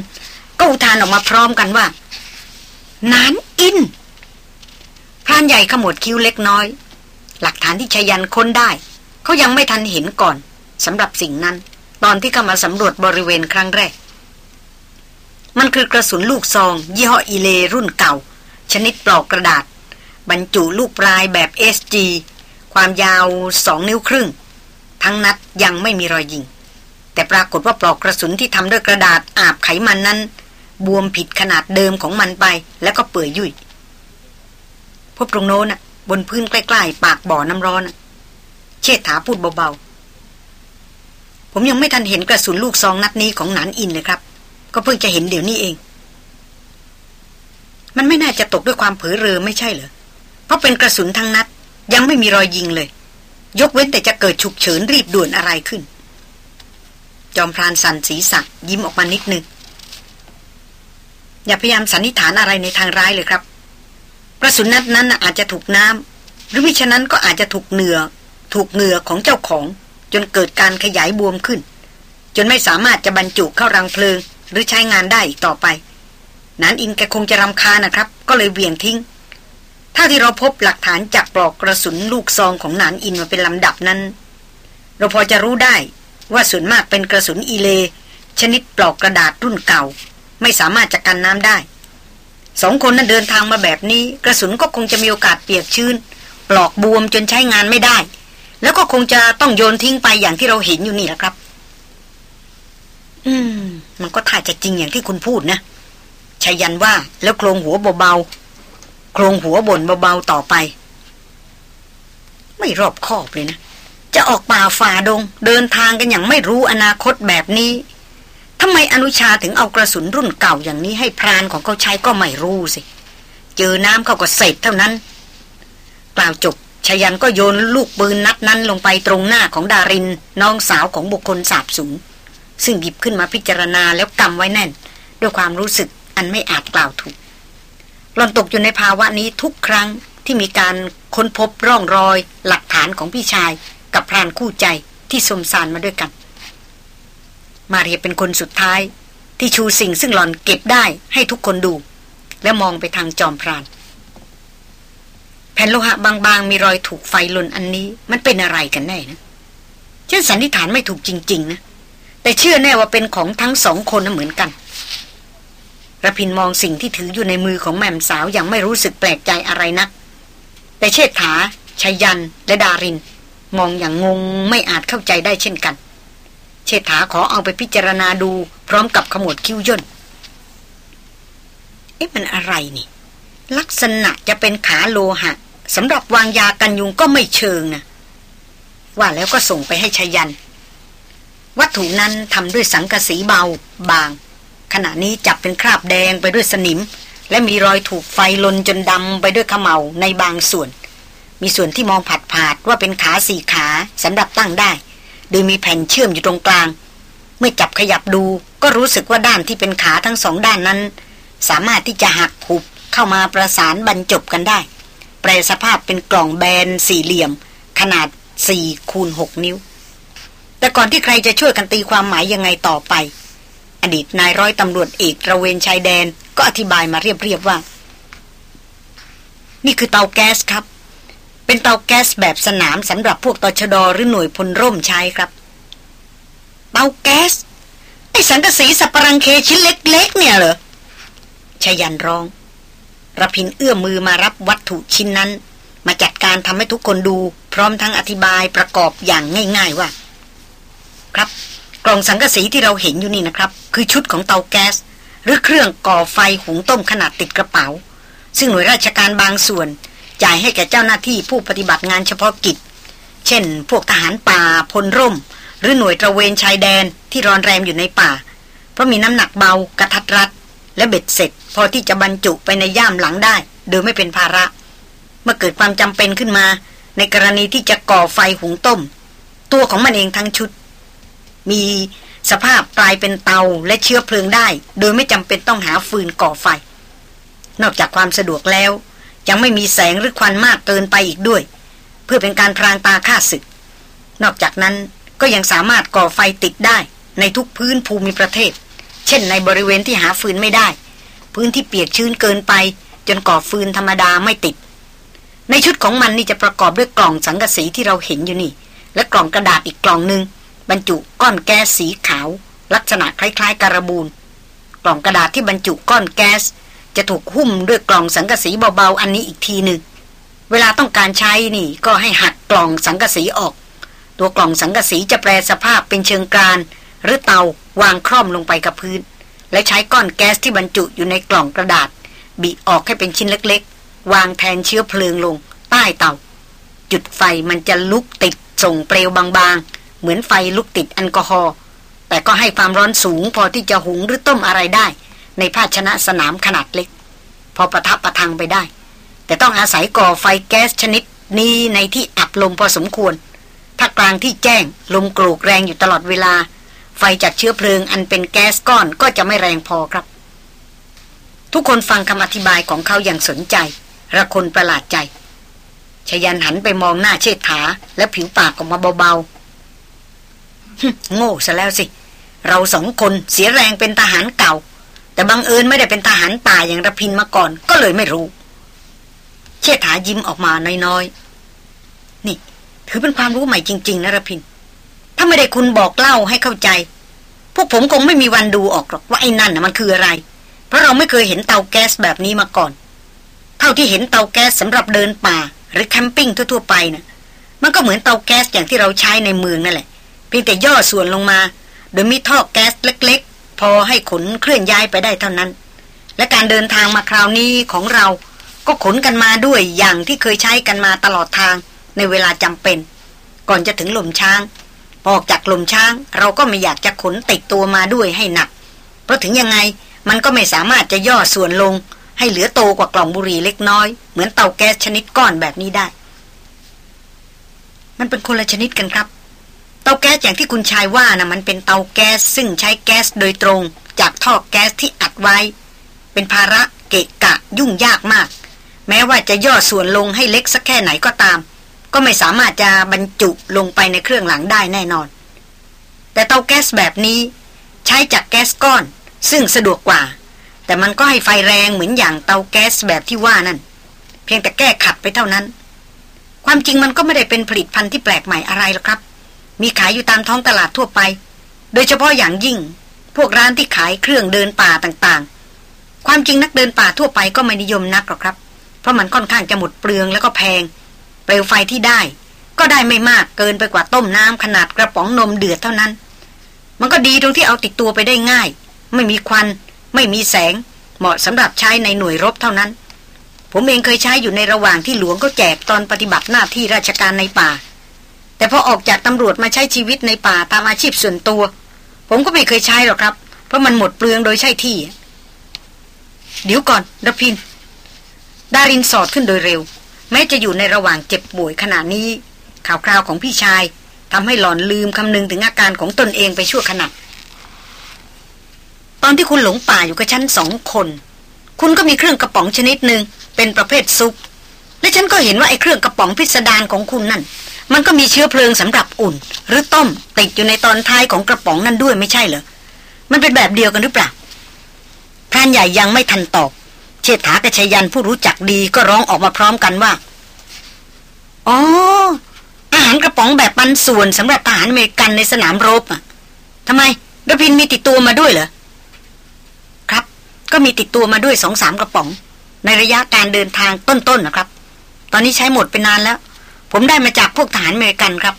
Speaker 1: ก็อุทานออกมาพร้อมกันว่า นานอิน พรานใหญ่ขมวดคิ้วเล็กน้อย หลักฐานที่ชยันค้นได้ เขายังไม่ทันเห็นก่อนสำหรับสิ่งนั้น ตอนที่เข้ามาสำรวจบริเวณครั้งแรก มันคือกระสุนลูกซอง ยี่ห้ออีเลรุ่นเก่า ชนิดปลอกกระดาษ บรรจุลูกปลายแบบ SG ความยาวสองนิ้วครึ่ง ทั้งนัดยังไม่มีรอยยิง แต่ปรากฏว่าปลอกกระสุนที่ทำด้วยกระดาษอาบไขมันนั้น บวมผิดขนาดเดิมของมันไปแล้วก็เปื่อยยุ่ย พบตรงโน้นน่ะ บนพื้นใกล้ๆ ปากบ่อน้ำร้อนเชษฐาพูดเบาๆ ผมยังไม่ทันเห็นกระสุนลูกซองนัดนี้ของหนานอินเลยครับ ก็เพิ่งจะเห็นเดี๋ยวนี้เอง มันไม่น่าจะตกด้วยความเผลอเรอไม่ใช่เหรอ เพราะเป็นกระสุนทั้งนัด ยังไม่มีรอยยิงเลย ยกเว้นแต่จะเกิดฉุกเฉินรีบด่วนอะไรขึ้น จอมพรานสันสีสักยิ้มออกมานิดนึงอย่าพยายามสันนิษฐานอะไรในทางร้ายเลยครับ กระสุนนัดนั้นอาจจะถูกน้ำหรือมิฉะนั้นก็อาจจะถูกเหนือ ถูกเหงื่อของเจ้าของ จนเกิดการขยายบวมขึ้น จนไม่สามารถจะบรรจุเข้ารังเพลิง หรือใช้งานได้อีกต่อไป นันอินแกคงจะรำคาญนะครับ ก็เลยเวียงทิ้งถ้าที่เราพบหลักฐานจากปลอกกระสุนลูกซองของนานอินมาเป็นลำดับนั้น เราพอจะรู้ได้ว่าส่วนมากเป็นกระสุนอีเล ชนิดปลอกกระดาษรุ่นเก่า ไม่สามารถจะกันน้ำได้ สองคนนั้นเดินทางมาแบบนี้ กระสุนก็คงจะมีโอกาสเปียกชื้น ปลอกบวมจนใช้งานไม่ได้ แล้วก็คงจะต้องโยนทิ้งไปอย่างที่เราเห็นอยู่นี่แหละครับ อืม มันก็ถ่ายจะจริงอย่างที่คุณพูดนะชายันว่าแล้วโครงหัวเบาๆโครงหัวบ่นเบาๆต่อไป ไม่รอบคอบเลยนะจะออกป่าฝ่าดง เดินทางกันอย่างไม่รู้อนาคตแบบนี้ ทำไมอนุชาถึงเอากระสุนรุ่นเก่าอย่างนี้ให้พรานของเขาใช้ก็ไม่รู้สิ เจอน้ำเขาก็เสร็จเท่านั้น กล่าวจบชยันก็โยนลูกปืนนัดนั้นลงไปตรงหน้าของดาริน น้องสาวของบุคคลสาบสูง ซึ่งหยิบขึ้นมาพิจารณาแล้วกำไว้แน่น ด้วยความรู้สึกอันไม่อาจกล่าวถูกหลอนตกอยู่ในภาวะนี้ทุกครั้งที่มีการค้นพบร่องรอย หลักฐานของพี่ชาย กับพรานคู่ใจที่สมสารมาด้วยกัน มาเรียเป็นคนสุดท้าย ที่ชูสิ่งซึ่งหล่อนเก็บได้ให้ทุกคนดู และมองไปทางจอมพรานแผ่นโลหะบางๆ มีรอยถูกไฟลนอันนี้ มันเป็นอะไรกันแน่นะฉันสันนิษฐานไม่ถูกจริง ๆ นะ แต่เชื่อแน่ว่าเป็นของทั้งสองคนนะเหมือนกันระพินมองสิ่งที่ถืออยู่ในมือของแม่มสาวอย่างไม่รู้สึกแปลกใจอะไรนะัก แต่เชษฐาชายัน และดาริน มองอย่างงงไม่อาจเข้าใจได้เช่นกัน เชษฐาขอเอาไปพิจารณาดูพร้อมกับขมวดคิ้วย่นเอ๊ะมันอะไรนี่ ลักษณะจะเป็นขาโลหะสำหรับวางยากันยุงก็ไม่เชิงนะว่าแล้วก็ส่งไปให้ชยัน วัตถุนั้นทำด้วยสังกะสีเบาบาง ขณะนี้จับเป็นคราบแดงไปด้วยสนิม และมีรอยถูกไฟลนจนดำไปด้วยขมเหลาในบางส่วน มีส่วนที่มองผัดผาดว่าเป็นขาสี่ขาสำหรับตั้งได้ โดยมีแผ่นเชื่อมอยู่ตรงกลาง เมื่อจับขยับดูก็รู้สึกว่าด้านที่เป็นขาทั้งสองด้านนั้น สามารถที่จะหักหุบเข้ามาประสานบรรจบกันได้ แปลสภาพเป็นกล่องแบนสี่เหลี่ยม ขนาดสี่คูณหกนิ้ว แต่ก่อนที่ใครจะช่วยกันตีความหมายยังไงต่อไป อดีตนายร้อยตำรวจเอกระเวนชายแดนก็อธิบายมาเรียบๆว่า นี่คือเตาแก๊สครับ เป็นเตาแก๊สแบบสนามสำหรับพวกตชดหรือหน่วยพลร่มใช้ครับ เตาแก๊สไอสังกะสีสับปรังเคชิ้นเล็ก ๆ เนี่ยเหรอชยันร้องระพินเอื้อมมือมารับวัตถุชิ้นนั้น มาจัดการทำให้ทุกคนดู พร้อมทั้งอธิบายประกอบอย่างง่าย ๆว่า ครับ กล่องสังกะสีที่เราเห็นอยู่นี่นะครับ คือชุดของเตาแก๊ส หรือเครื่องก่อไฟหุงต้มขนาดติดกระเป๋า ซึ่งหน่วยราชการบางส่วน จ่ายให้แก่เจ้าหน้าที่ผู้ปฏิบัติงานเฉพาะกิจ เช่น พวกทหารป่าพลร่ม หรือหน่วยตระเวนชายแดนที่รอนแรมอยู่ในป่า เพราะมีน้ำหนักเบากระทัดรัด และเบ็ดเสร็จ พอที่จะบรรจุไปในย่ามหลังได้ โดยไม่เป็นภาระ เมื่อเกิดความจำเป็นขึ้นมา ในกรณีที่จะก่อไฟหุงต้ม ตัวของมันเองทั้งชุด มีสภาพกลายเป็นเตาและเชื้อเพลิงได้ โดยไม่จำเป็นต้องหาฟืนก่อไฟ นอกจากความสะดวกแล้ว ยังไม่มีแสงหรือควันมากเกินไปอีกด้วย เพื่อเป็นการพรางตาฆ่าศึก นอกจากนั้นก็ยังสามารถก่อไฟติดได้ในทุกพื้นภูมิประเทศ เช่นในบริเวณที่หาฟืนไม่ได้ พื้นที่เปียกชื้นเกินไป จนก่อฟืนธรรมดาไม่ติด ในชุดของมันนี่จะประกอบด้วยกล่องสังกะสีที่เราเห็นอยู่นี่ และกล่องกระดาษอีกกล่องหนึ่งบรรจุก้อนแก๊สสีขาว ลักษณะคล้ายๆ การบูนกล่องกระดาษที่บรรจุก้อนแก๊ส จะถูกหุ้มด้วยกล่องสังกะสีเบาๆ อันนี้อีกทีหนึ่ง เวลาต้องการใช้นี่ก็ให้หักกล่องสังกะสีออก ตัวกล่องสังกะสีจะแปลสภาพเป็นเชิงกรานหรือเตาวางคร่อมลงไปกับพื้น และใช้ก้อนแก๊สที่บรรจุอยู่ในกล่องกระดาษ บีออกให้เป็นชิ้นเล็กๆ วางแทนเชื้อเพลิงลง ใต้เตา จุดไฟมันจะลุกติดส่งเปลวบางๆ เหมือนไฟลุกติดแอลกอฮอล์แต่ก็ให้ความร้อนสูงพอที่จะหุงหรือต้มอะไรได้ ในภาชนะสนามขนาดเล็ก พอประทับประทังไปได้ แต่ต้องอาศัยก่อไฟแก๊สชนิดนี้ในที่อับลมพอสมควร ถ้ากลางที่แจ้งลมโกรกแรงอยู่ตลอดเวลา ไฟจากเชื้อเพลิงอันเป็นแก๊สก้อนก็จะไม่แรงพอครับ ทุกคนฟังคำอธิบายของเขาอย่างสนใจ ระคนประหลาดใจชยันหันไปมองหน้าเชิดถาและผิวปากออกมาเบาๆโง่ซะแล้วสิ เราสองคนเสียแรงเป็นทหารเก่า แต่บังเอิญไม่ได้เป็นทหารป่าอย่างระพินมาก่อน ก็เลยไม่รู้ เชิดถายิ้มออกมาน้อยๆ นี่ ถือเป็นความรู้ใหม่จริง ๆนะระพิน ถ้าไม่ได้คุณบอกเล่าให้เข้าใจ พวกผมคงไม่มีวันดูออกหรอกว่าไอ้นั่นน่ะมันคืออะไร เพราะเราไม่เคยเห็นเตาแก๊สแบบนี้มาก่อน เท่าที่เห็นเตาแก๊สสำหรับเดินป่า หรือแคมปิ้งทั่วๆไปนะ่ะมันก็เหมือนเตาแก๊สอย่างที่เราใช้ในเมืองนั่นแหละเพียงแต่ย่อส่วนลงมา โดยมีท่อแก๊สเล็กๆ พอให้ขนเคลื่อนย้ายไปได้เท่านั้น และการเดินทางมาคราวนี้ของเรา ก็ขนกันมาด้วยอย่างที่เคยใช้กันมาตลอดทางในเวลาจำเป็น ก่อนจะถึงลมช้างออกจากลมช้าง เราก็ไม่อยากจะขนติดตัวมาด้วยให้หนัก เพราะถึงยังไงมันก็ไม่สามารถจะย่อส่วนลง ให้เหลือโตกว่ากล่องบุหรี่เล็กน้อย เหมือนเตาแก๊สชนิดก้อนแบบนี้ได้ มันเป็นคนละชนิดกันครับ เตาแก๊สอย่างที่คุณชายว่านะ่ะมันเป็นเตาแก๊สซึ่งใช้แก๊สโดยตรง จากท่อแก๊สที่อัดไว้ เป็นภาระเกะกะยุ่งยากมาก แม้ว่าจะย่อส่วนลงให้เล็กสักแค่ไหนก็ตาม ก็ไม่สามารถจะบรรจุลงไปในเครื่องหลังได้แน่นอน แต่เตาแก๊สแบบนี้ ใช้จากแก๊สก้อน ซึ่งสะดวกกว่า แต่มันก็ให้ไฟแรงเหมือนอย่างเตาแก๊สแบบที่ว่านั่น เพียงแต่แก้ขัดไปเท่านั้น ความจริงมันก็ไม่ได้เป็นผลิตภัณฑ์ที่แปลกใหม่อะไรหรอกครับ มีขายอยู่ตามท้องตลาดทั่วไป โดยเฉพาะอย่างยิ่ง พวกร้านที่ขายเครื่องเดินป่าต่างๆ ความจริงนักเดินป่าทั่วไปก็ไม่นิยมนักหรอกครับ เพราะมันค่อนข้างจะหมดเปลืองแล้วก็แพง เปลวไฟที่ได้ ก็ได้ไม่มากเกินไปกว่าต้มน้ำขนาดกระป๋องนมเดือดเท่านั้น มันก็ดีตรงที่เอาติดตัวไปได้ง่าย ไม่มีควัน ไม่มีแสง เหมาะสำหรับใช้ในหน่วยรบเท่านั้น ผมเองเคยใช้อยู่ในระหว่างที่หลวงก็แจกตอนปฏิบัติหน้าที่ราชการในป่า แต่พอออกจากตำรวจมาใช้ชีวิตในป่าตามอาชีพส่วนตัว ผมก็ไม่เคยใช้หรอกครับ เพราะมันหมดเปลืองโดยใช่ที่ เดี๋ยวก่อนรพิน ดารินสอดขึ้นโดยเร็ว แม้จะอยู่ในระหว่างเจ็บป่วยขณะนี้ ข่าวคราวของพี่ชายทำให้หลอนลืมคำนึงถึงอาการของตนเองไปชั่วขณะตอนที่คุณหลงป่าอยู่กับฉันสองคน คุณก็มีเครื่องกระป๋องชนิดหนึ่งเป็นประเภทซุป และฉันก็เห็นว่าไอ้เครื่องกระป๋องพิสดารของคุณนั่น มันก็มีเชื้อเพลิงสำหรับอุ่น หรือต้มติดอยู่ในตอนท้ายของกระป๋องนั่นด้วยไม่ใช่เหรอ มันเป็นแบบเดียวกันหรือเปล่าพรานใหญ่ยังไม่ทันตอบ เชษฐากระชยันผู้รู้จักดีก็ร้องออกมาพร้อมกันว่า อ๋อ อาหารกระป๋องแบบปันส่วนสำหรับทหารอเมริกันในสนามรบอะทำไมระพินมีติดตัวมาด้วยเหรอ ครับ ก็มีติดตัวมาด้วยสองสามกระป๋อง ในระยะการเดินทางต้นๆนนะครับ ตอนนี้ใช้หมดไปนานแล้ว ผมได้มาจากพวกทหารเมริกันครับ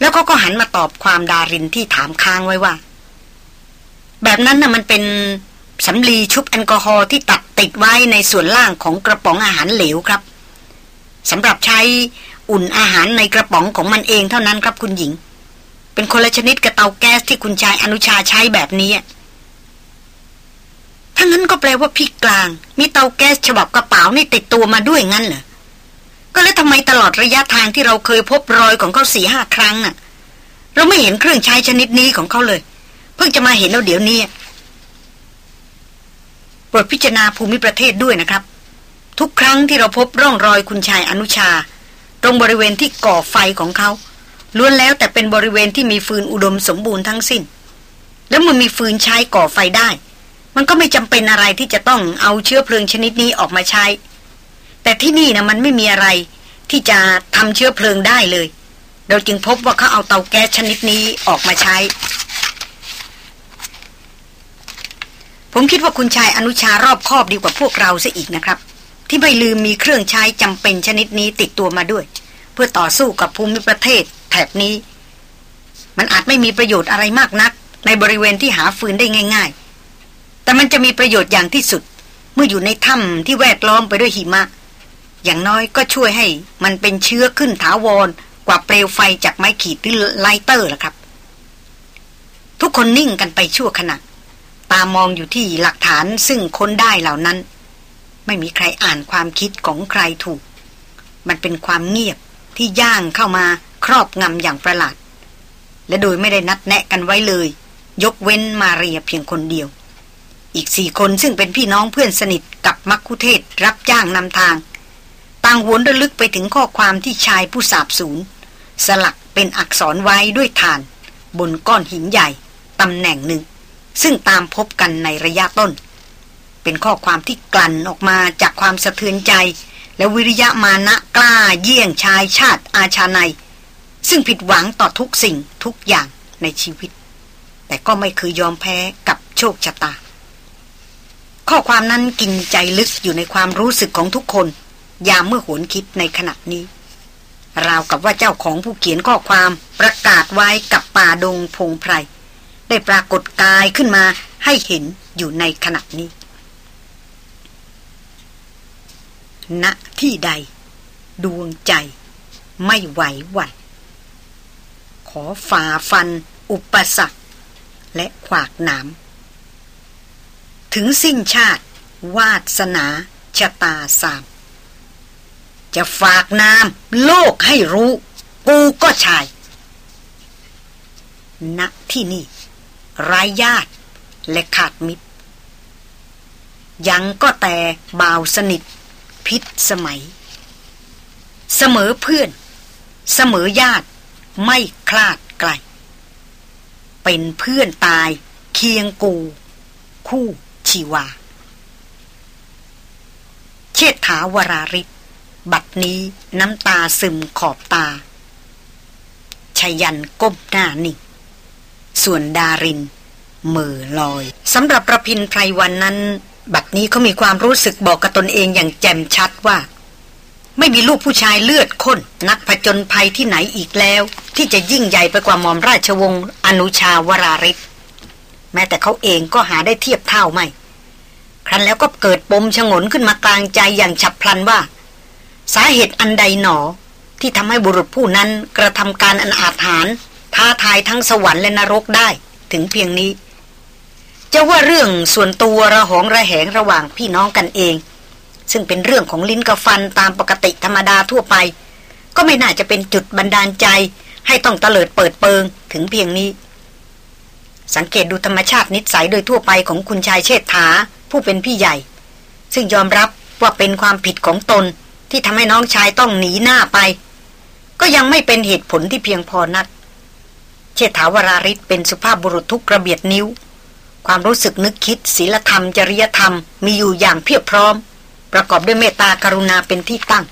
Speaker 1: แล้วเขาก็หันมาตอบความดารินที่ถามค้างไว้ว่า แบบนั้นนะ่ะมันเป็นสำลีชุบแอลกอฮอล์ที่ตัดติดไว้ในส่วนล่างของกระป๋องอาหารเหลวครับสำหรับใช้อุ่นอาหารในกระป๋องของมันเองเท่านั้นครับคุณหญิง เป็นคนละชนิดกับเตาแก๊สที่คุณชายอนุชาใช้แบบนี้ถ้างั้นก็แปลว่าพี่กลาง มีเตาแก๊สฉบับกระเป๋านี่ติดตัวมาด้วยงั้นเหรอ ก็แล้วทำไมตลอดระยะทางที่เราเคยพบรอยของเขาสี่ห้าครั้งน่ะ เราไม่เห็นเครื่องใช้ชนิดนี้ของเขาเลย เพิ่งจะมาเห็นแล้วเดี๋ยวนี้โปรดพิจารณาภูมิประเทศด้วยนะครับ ทุกครั้งที่เราพบร่องรอยคุณชายอนุชา ตรงบริเวณที่ก่อไฟของเขาล้วนแล้วแต่เป็นบริเวณที่มีฟืนอุดมสมบูรณ์ทั้งสิ้น แล้วมันมีฟืนใช้ก่อไฟได้ มันก็ไม่จำเป็นอะไรที่จะต้องเอาเชื้อเพลิงชนิดนี้ออกมาใช้ แต่ที่นี่นะมันไม่มีอะไร ที่จะทำเชื้อเพลิงได้เลย เราจึงพบว่าเขาเอาเตาแก๊สชนิดนี้ออกมาใช้ ผมคิดว่าคุณชายอนุชารอบคอบดีกว่าพวกเราซะอีกนะครับ ที่ไม่ลืมมีเครื่องใช้จำเป็นชนิดนี้ติดตัวมาด้วย เพื่อต่อสู้กับภูมิประเทศแถบนี้ มันอาจไม่มีประโยชน์อะไรมากนัก ในบริเวณที่หาฟืนได้ง่าย ๆ แต่มันจะมีประโยชน์อย่างที่สุดเมื่ออยู่ในถ้ำที่แวดล้อมไปด้วยหิมะ อย่างน้อยก็ช่วยให้มันเป็นเชื้อขึ้นถาวรกว่าเปลวไฟจากไม้ขีดหรือ lighter ล่ะครับ ทุกคนนิ่งกันไปชั่วขณะ ตามองอยู่ที่หลักฐานซึ่งค้นได้เหล่านั้น ไม่มีใครอ่านความคิดของใครถูก มันเป็นความเงียบที่ย่างเข้ามาครอบงำอย่างประหลาด และโดยไม่ได้นัดแนะกันไว้เลย ยกเว้นมาเรียเพียงคนเดียว อีกสี่คนซึ่งเป็นพี่น้องเพื่อนสนิทกับมักคุเทศรับจ้างนำทาง ต่างหวนระลึกไปถึงข้อความที่ชายผู้สาบสูญสลักเป็นอักษรไว้ด้วยฐาน บนก้อนหินใหญ่ตำแหน่งหนึ่ง ซึ่งตามพบกันในระยะต้น เป็นข้อความที่กลั่นออกมาจากความสะเทือนใจ และวิริยะมานะกล้าเยี่ยงชายชาติอาชาในซึ่งผิดหวังต่อทุกสิ่งทุกอย่างในชีวิต แต่ก็ไม่เคยยอมแพ้กับโชคชะตา ข้อความนั้นกินใจลึกอยู่ในความรู้สึกของทุกคน ยามเมื่อหวนคิดในขณะนี้ ราวกับว่าเจ้าของผู้เขียนข้อความประกาศไว้กับป่าดงพงไพร ได้ปรากฏกายขึ้นมาให้เห็นอยู่ในขณะนี้ณที่ใด ดวงใจ ไม่ไหวหวั่นขอฝ่าฟัน อุปสรรค และขวากหนามถึงสิ้นชาติ วาสนาชะตาสาม จะฝากนามโลกให้รู้ กูก็ชายณที่นี่รายญาติและขาดมิตร ยังก็แต่บ่าวสนิท พิษสมัย เสมอเพื่อน เสมอญาติไม่คลาดไกล เป็นเพื่อนตายเคียงกู คู่ชีวา เชษฐาวราริศ บัดนี้น้ำตาซึมขอบตาชยันก้มหน้านิ่งส่วนดารินเมื่อลอยสำหรับประพินไพรวันนั้น บัดนี้เขามีความรู้สึกบอกกับตนเองอย่างแจ่มชัดว่า ไม่มีลูกผู้ชายเลือดข้น นักผจญภัยที่ไหนอีกแล้ว ที่จะยิ่งใหญ่ไปกว่ามอมราชวงศ์อนุชาวราริศแม้แต่เขาเองก็หาได้เทียบเท่าไม่ ครั้นแล้วก็เกิดปมชงนขึ้นมากลางใจอย่างฉับพลันว่า สาเหตุอันใดหนอ ที่ทำให้บุรุษผู้นั้นกระทำการอันอาถรรพ์ท้าทายทั้งสวรรค์และนรกได้ ถึงเพียงนี้ จะว่าเรื่องส่วนตัวระหองระแหงระหว่างพี่น้องกันเอง ซึ่งเป็นเรื่องของลิ้นกับฟันตามปกติธรรมดาทั่วไป ก็ไม่น่าจะเป็นจุดบันดาลใจ ให้ต้องเตลิดเปิดเปิงถึงเพียงนี้ สังเกตดูธรรมชาตินิสัยโดยทั่วไปของคุณชายเชษฐาผู้เป็นพี่ใหญ่ ซึ่งยอมรับว่าเป็นความผิดของตน ที่ทำให้น้องชายต้องหนีหน้าไป ก็ยังไม่เป็นเหตุผลที่เพียงพอนัก เชษฐาวราริศเป็นสุภาพบุรุษทุกกระเบียดนิ้ว ความรู้สึกนึกคิดศีลธรรม จริยธรรมมีอยู่อย่างเพียบพร้อม ประกอบด้วยเมตตากรุณาเป็นที่ตั้ง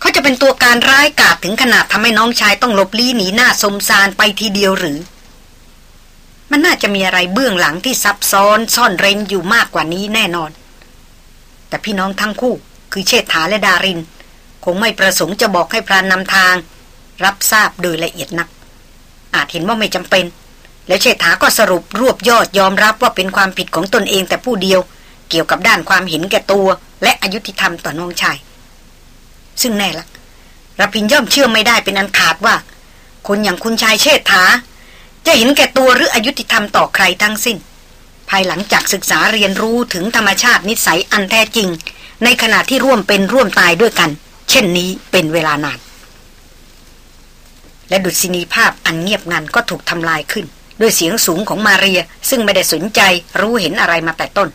Speaker 1: เขาจะเป็นตัวการร้ายกาจถึงขนาดทำให้น้องชายต้องหลบลี้หนีหน้าสมซานไปทีเดียวหรือ มันน่าจะมีอะไรเบื้องหลังที่ซับซ้อนซ่อนเร้นอยู่มากกว่านี้แน่นอน แต่พี่น้องทั้งคู่ คือเชษฐาและดาริน คงไม่ประสงค์จะบอกให้พรานนำทาง รับทราบโดยละเอียดนัก อาจเห็นว่าไม่จำเป็น และเชษฐาก็สรุปรวบยอดยอมรับว่าเป็นความผิดของตนเองแต่ผู้เดียว เกี่ยวกับด้านความเห็นแก่ตัว และอายุติธรรมต่อน้องชาย ซึ่งแน่ละรพินย่อมเชื่อไม่ได้เป็นอันขาดว่า คนอย่างคุณชายเชษฐา จะเห็นแก่ตัวหรืออายุติธรรมต่อใครทั้งสิ้น ภายหลังจากศึกษาเรียนรู้ถึงธรรมชาตินิสัยอันแท้จริง ในขณะที่ร่วมเป็นร่วมตายด้วยกัน เช่นนี้เป็นเวลานาน และดุษณีภาพอันเงียบงันก็ถูกทำลายขึ้น ด้วยเสียงสูงของมาเรีย ซึ่งไม่ได้สนใจรู้เห็นอะไรมาแต่ต้น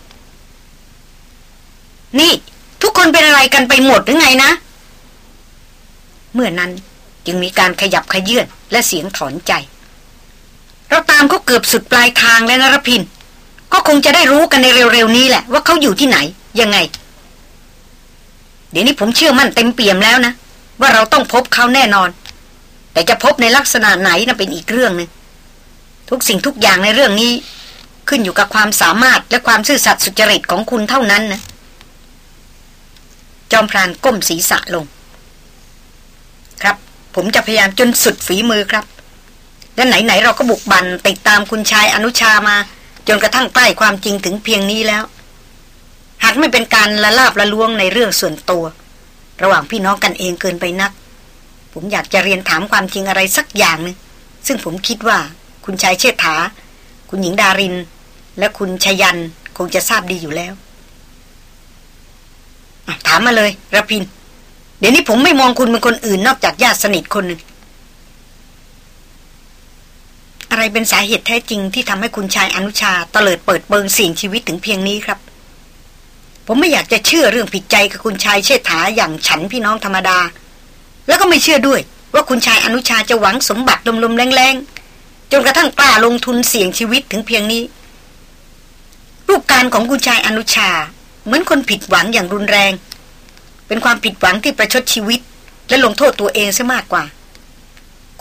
Speaker 1: นี่ ทุกคนเป็นอะไรกันไปหมดหรือไงนะ เมื่อนั้นจึงมีการขยับขยื่นและเสียงถอนใจ เราตามเขาเกือบสุดปลายทางแล้วนะรพิน ก็คงจะได้รู้กันในเร็วๆนี้แหละ ว่าเขาอยู่ที่ไหน ยังไง เดี๋ยวนี้ผมเชื่อมั่นเต็มเปี่ยมแล้วนะ ว่าเราต้องพบเขาแน่นอน แต่จะพบในลักษณะไหนนะ่ะเป็นอีกเรื่องหนึ่งทุกสิ่งทุกอย่างในเรื่องนี้ ขึ้นอยู่กับความสามารถและความซื่อสัตย์สุจริตของคุณเท่านั้นนะ จอมพรานก้มศีรษะลง ครับ ผมจะพยายามจนสุดฝีมือครับ และไหนๆเราก็บุกบันติดตามคุณชายอนุชามา จนกระทั่งใกล้ความจริงถึงเพียงนี้แล้ว หากไม่เป็นการละลาบละลวงในเรื่องส่วนตัว ระหว่างพี่น้องกันเองเกินไปนัก ผมอยากจะเรียนถามความจริงอะไรสักอย่างนึงซึ่งผมคิดว่าคุณชายเชษฐา คุณหญิงดาริน และคุณชยันคงจะทราบดีอยู่แล้วถามมาเลยระพิน เดี๋ยวนี้ผมไม่มองคุณเป็นคนอื่นนอกจากญาติสนิทคนหนึ่ง อะไรเป็นสาเหตุแท้จริงที่ทำให้คุณชายอนุชาตเลิดเปิดเบิงสิ่งชีวิตถึงเพียงนี้ครับ ผมไม่อยากจะเชื่อเรื่องผิดใจกับคุณชายเชษฐาอย่างฉันพี่น้องธรรมดา แล้วก็ไม่เชื่อด้วย ว่าคุณชายอนุชาจะหวังสมบัติลมๆแรงๆจนกระทั่งกล้าลงทุนเสี่ยงชีวิตถึงเพียงนี้ รูปการของคุณชายอนุชา เหมือนคนผิดหวังอย่างรุนแรง เป็นความผิดหวังที่ประชดชีวิต และลงโทษตัวเองซะมากกว่า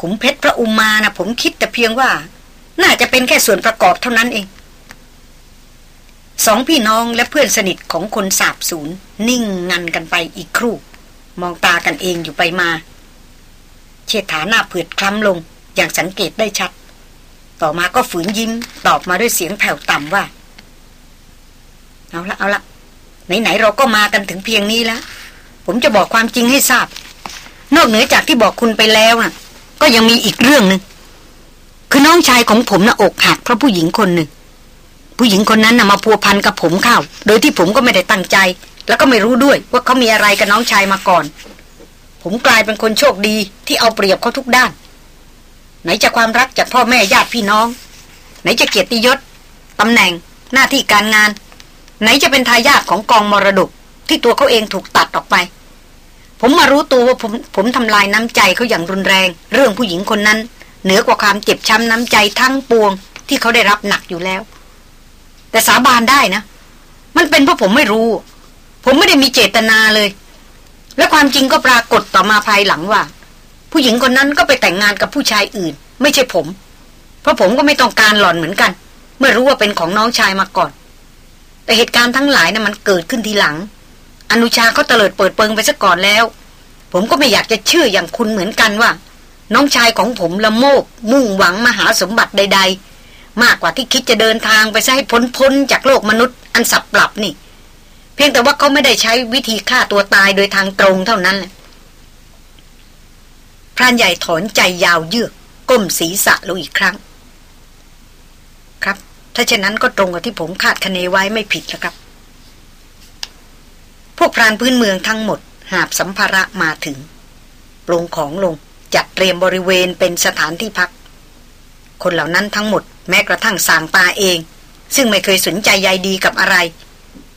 Speaker 1: ขุมเพชรพระอุมานะผมคิดแต่เพียงว่า น่าจะเป็นแค่ส่วนประกอบเท่านั้นเอง สองพี่น้องและเพื่อนสนิทของคนสาบสูญนิ่งงันกันไปอีกครู่ มองตากันเองอยู่ไปมา เชษฐาหน้าเผือดคล้ำลงอย่างสังเกตได้ชัด ต่อมาก็ฝืนยิ้มตอบมาด้วยเสียงแผ่วต่ำว่า เอาละเอาละไหนๆเราก็มากันถึงเพียงนี้แล้ว ผมจะบอกความจริงให้ทราบ นอกเหนือจากที่บอกคุณไปแล้วนะ่ะ ก็ยังมีอีกเรื่องหนึ่งคือน้องชายของผมนะ่ะอกหักเพราะผู้หญิงคนหนึ่ง ผู้หญิงคนนั้นนะ่ะมาพัวพันกับผมเข้า โดยที่ผมก็ไม่ได้ตั้งใจ แล้วก็ไม่รู้ด้วยว่าเขามีอะไรกับน้องชายมาก่อน ผมกลายเป็นคนโชคดีที่เอาเปรียบเขาทุกด้าน ไหนจะความรักจากพ่อแม่ญาติพี่น้อง ไหนจะเกียรติยศตำแหน่ง หน้าที่การงาน ไหนจะเป็นทายาทของกองมรดกที่ตัวเขาเองถูกตัดออกไป ผมมารู้ตัวว่าผมผมทำลายน้ำใจเขาอย่างรุนแรง เรื่องผู้หญิงคนนั้น เหนือกว่าความเจ็บช้ำน้ำใจทั้งปวง ที่เขาได้รับหนักอยู่แล้ว แต่สาบานได้นะ มันเป็นเพราะผมไม่รู้ ผมไม่ได้มีเจตนาเลย และความจริงก็ปรากฏต่อมาภายหลังว่า ผู้หญิงคนนั้นก็ไปแต่งงานกับผู้ชายอื่น ไม่ใช่ผม เพราะผมก็ไม่ต้องการหล่อนเหมือนกัน เมื่อรู้ว่าเป็นของน้องชายมาก่อน แต่เหตุการณ์ทั้งหลายนะ่ะมันเกิดขึ้นทีหลัง อนุชาเขาเตลิดเปิดเปิงไปซะก่อนแล้ว ผมก็ไม่อยากจะเชื่ออย่างคุณเหมือนกันว่า น้องชายของผมละโมกมุ่งหวังมหาสมบัติใด ๆ มากกว่าที่คิดจะเดินทางไปซะให้พ้นพ้นจากโลกมนุษย์อันสับปรับนี่ เพียงแต่ว่าเขาไม่ได้ใช้วิธีฆ่าตัวตายโดยทางตรงเท่านั้นแหละพรานใหญ่ถอนใจยาวเยือกก้มศีรษะลงอีกครั้ง ครับ ถ้าเช่นนั้นก็ตรงกับที่ผมคาดคะเนไว้ไม่ผิดแล้วครับ พวกพรานพื้นเมืองทั้งหมด หาบสัมภาระมาถึง ปลงของลงจัดเตรียมบริเวณเป็นสถานที่พัก คนเหล่านั้นทั้งหมดแม้กระทั่งสางปาเอง ซึ่งไม่เคยสนใจใยดีกับอะไร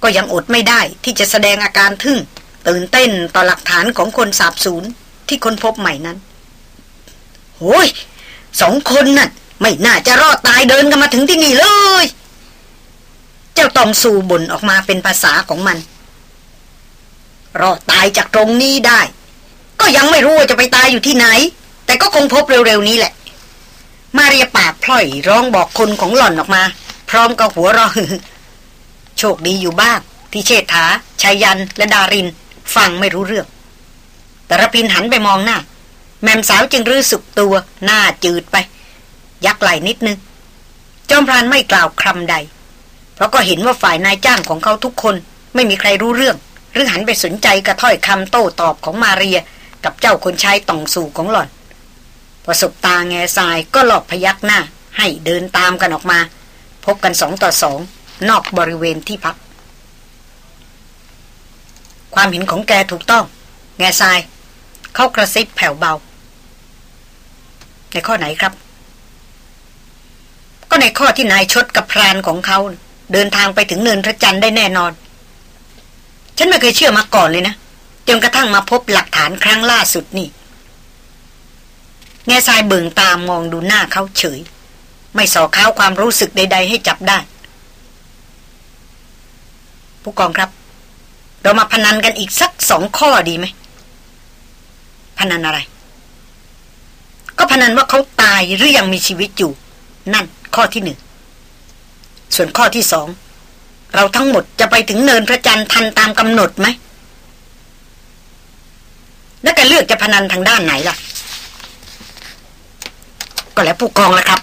Speaker 1: ก็ยังอดไม่ได้ที่จะแสดงอาการทึ่ง ตื่นเต้นต่อหลักฐานของคนสาบสูญที่ค้นพบใหม่นั้นโอ้ยสองคนนั่นไม่น่าจะรอดตายเดินกันมาถึงที่นี่เลย เจ้าตองสูบ่นออกมาเป็นภาษาของมัน รอดตายจากตรงนี้ได้ ก็ยังไม่รู้ว่าจะไปตายอยู่ที่ไหน แต่ก็คงพบเร็วๆนี้แหละ มาเรียปากพล่อยร้องบอกคนของหล่อนออกมา พร้อมกับหัวเราะโชคดีอยู่บ้าง ที่เชษฐาชายันและดาริน ฟังไม่รู้เรื่อง แต่ระพินหันไปมองหน้า แม่มสาวจึงรู้สึกตัวหน้าจืดไป ยักไหลนิดนึง จอมพรานไม่กล่าวคำใด เพราะก็เห็นว่าฝ่ายนายจ้างของเขาทุกคน ไม่มีใครรู้เรื่อง หรือหันไปสนใจกระถ้อยคำโต้ตอบของมาเรียกับเจ้าคนใช้ต่องสู่ของหล่อนพอสบตาแง่ทรายก็หลอบพยักหน้า ให้เดินตามกันออกมา พบกันสองต่อสองนอกบริเวณที่พัก ความเห็นของแกถูกต้อง แง่ทราย เข้ากระซิบแผ่วเบา ในข้อไหนครับ ก็ในข้อที่นายชดกับพรานของเขา เดินทางไปถึงเนินพระจันทร์ได้แน่นอน ฉันไม่เคยเชื่อมาก่อนเลยนะ จนกระทั่งมาพบหลักฐานครั้งล่าสุดนี่ แง่ทรายเบิ่งตามมองดูหน้าเขาเฉย ไม่สอค้าความรู้สึกใด ๆ ให้จับได้ ผู้กองครับ เรามาพนันกันอีกสักสองข้อดีไหม พนันอะไร ก็พนันว่าเขาตายหรือยังมีชีวิตอยู่ นั่นข้อที่หนึ่ง ส่วนข้อที่สอง เราทั้งหมดจะไปถึงเนินพระจันทร์ทันตามกำหนดไหม แล้วแกเลือกจะพนันทางด้านไหนล่ะ ก็แล้วผู้กองละครับ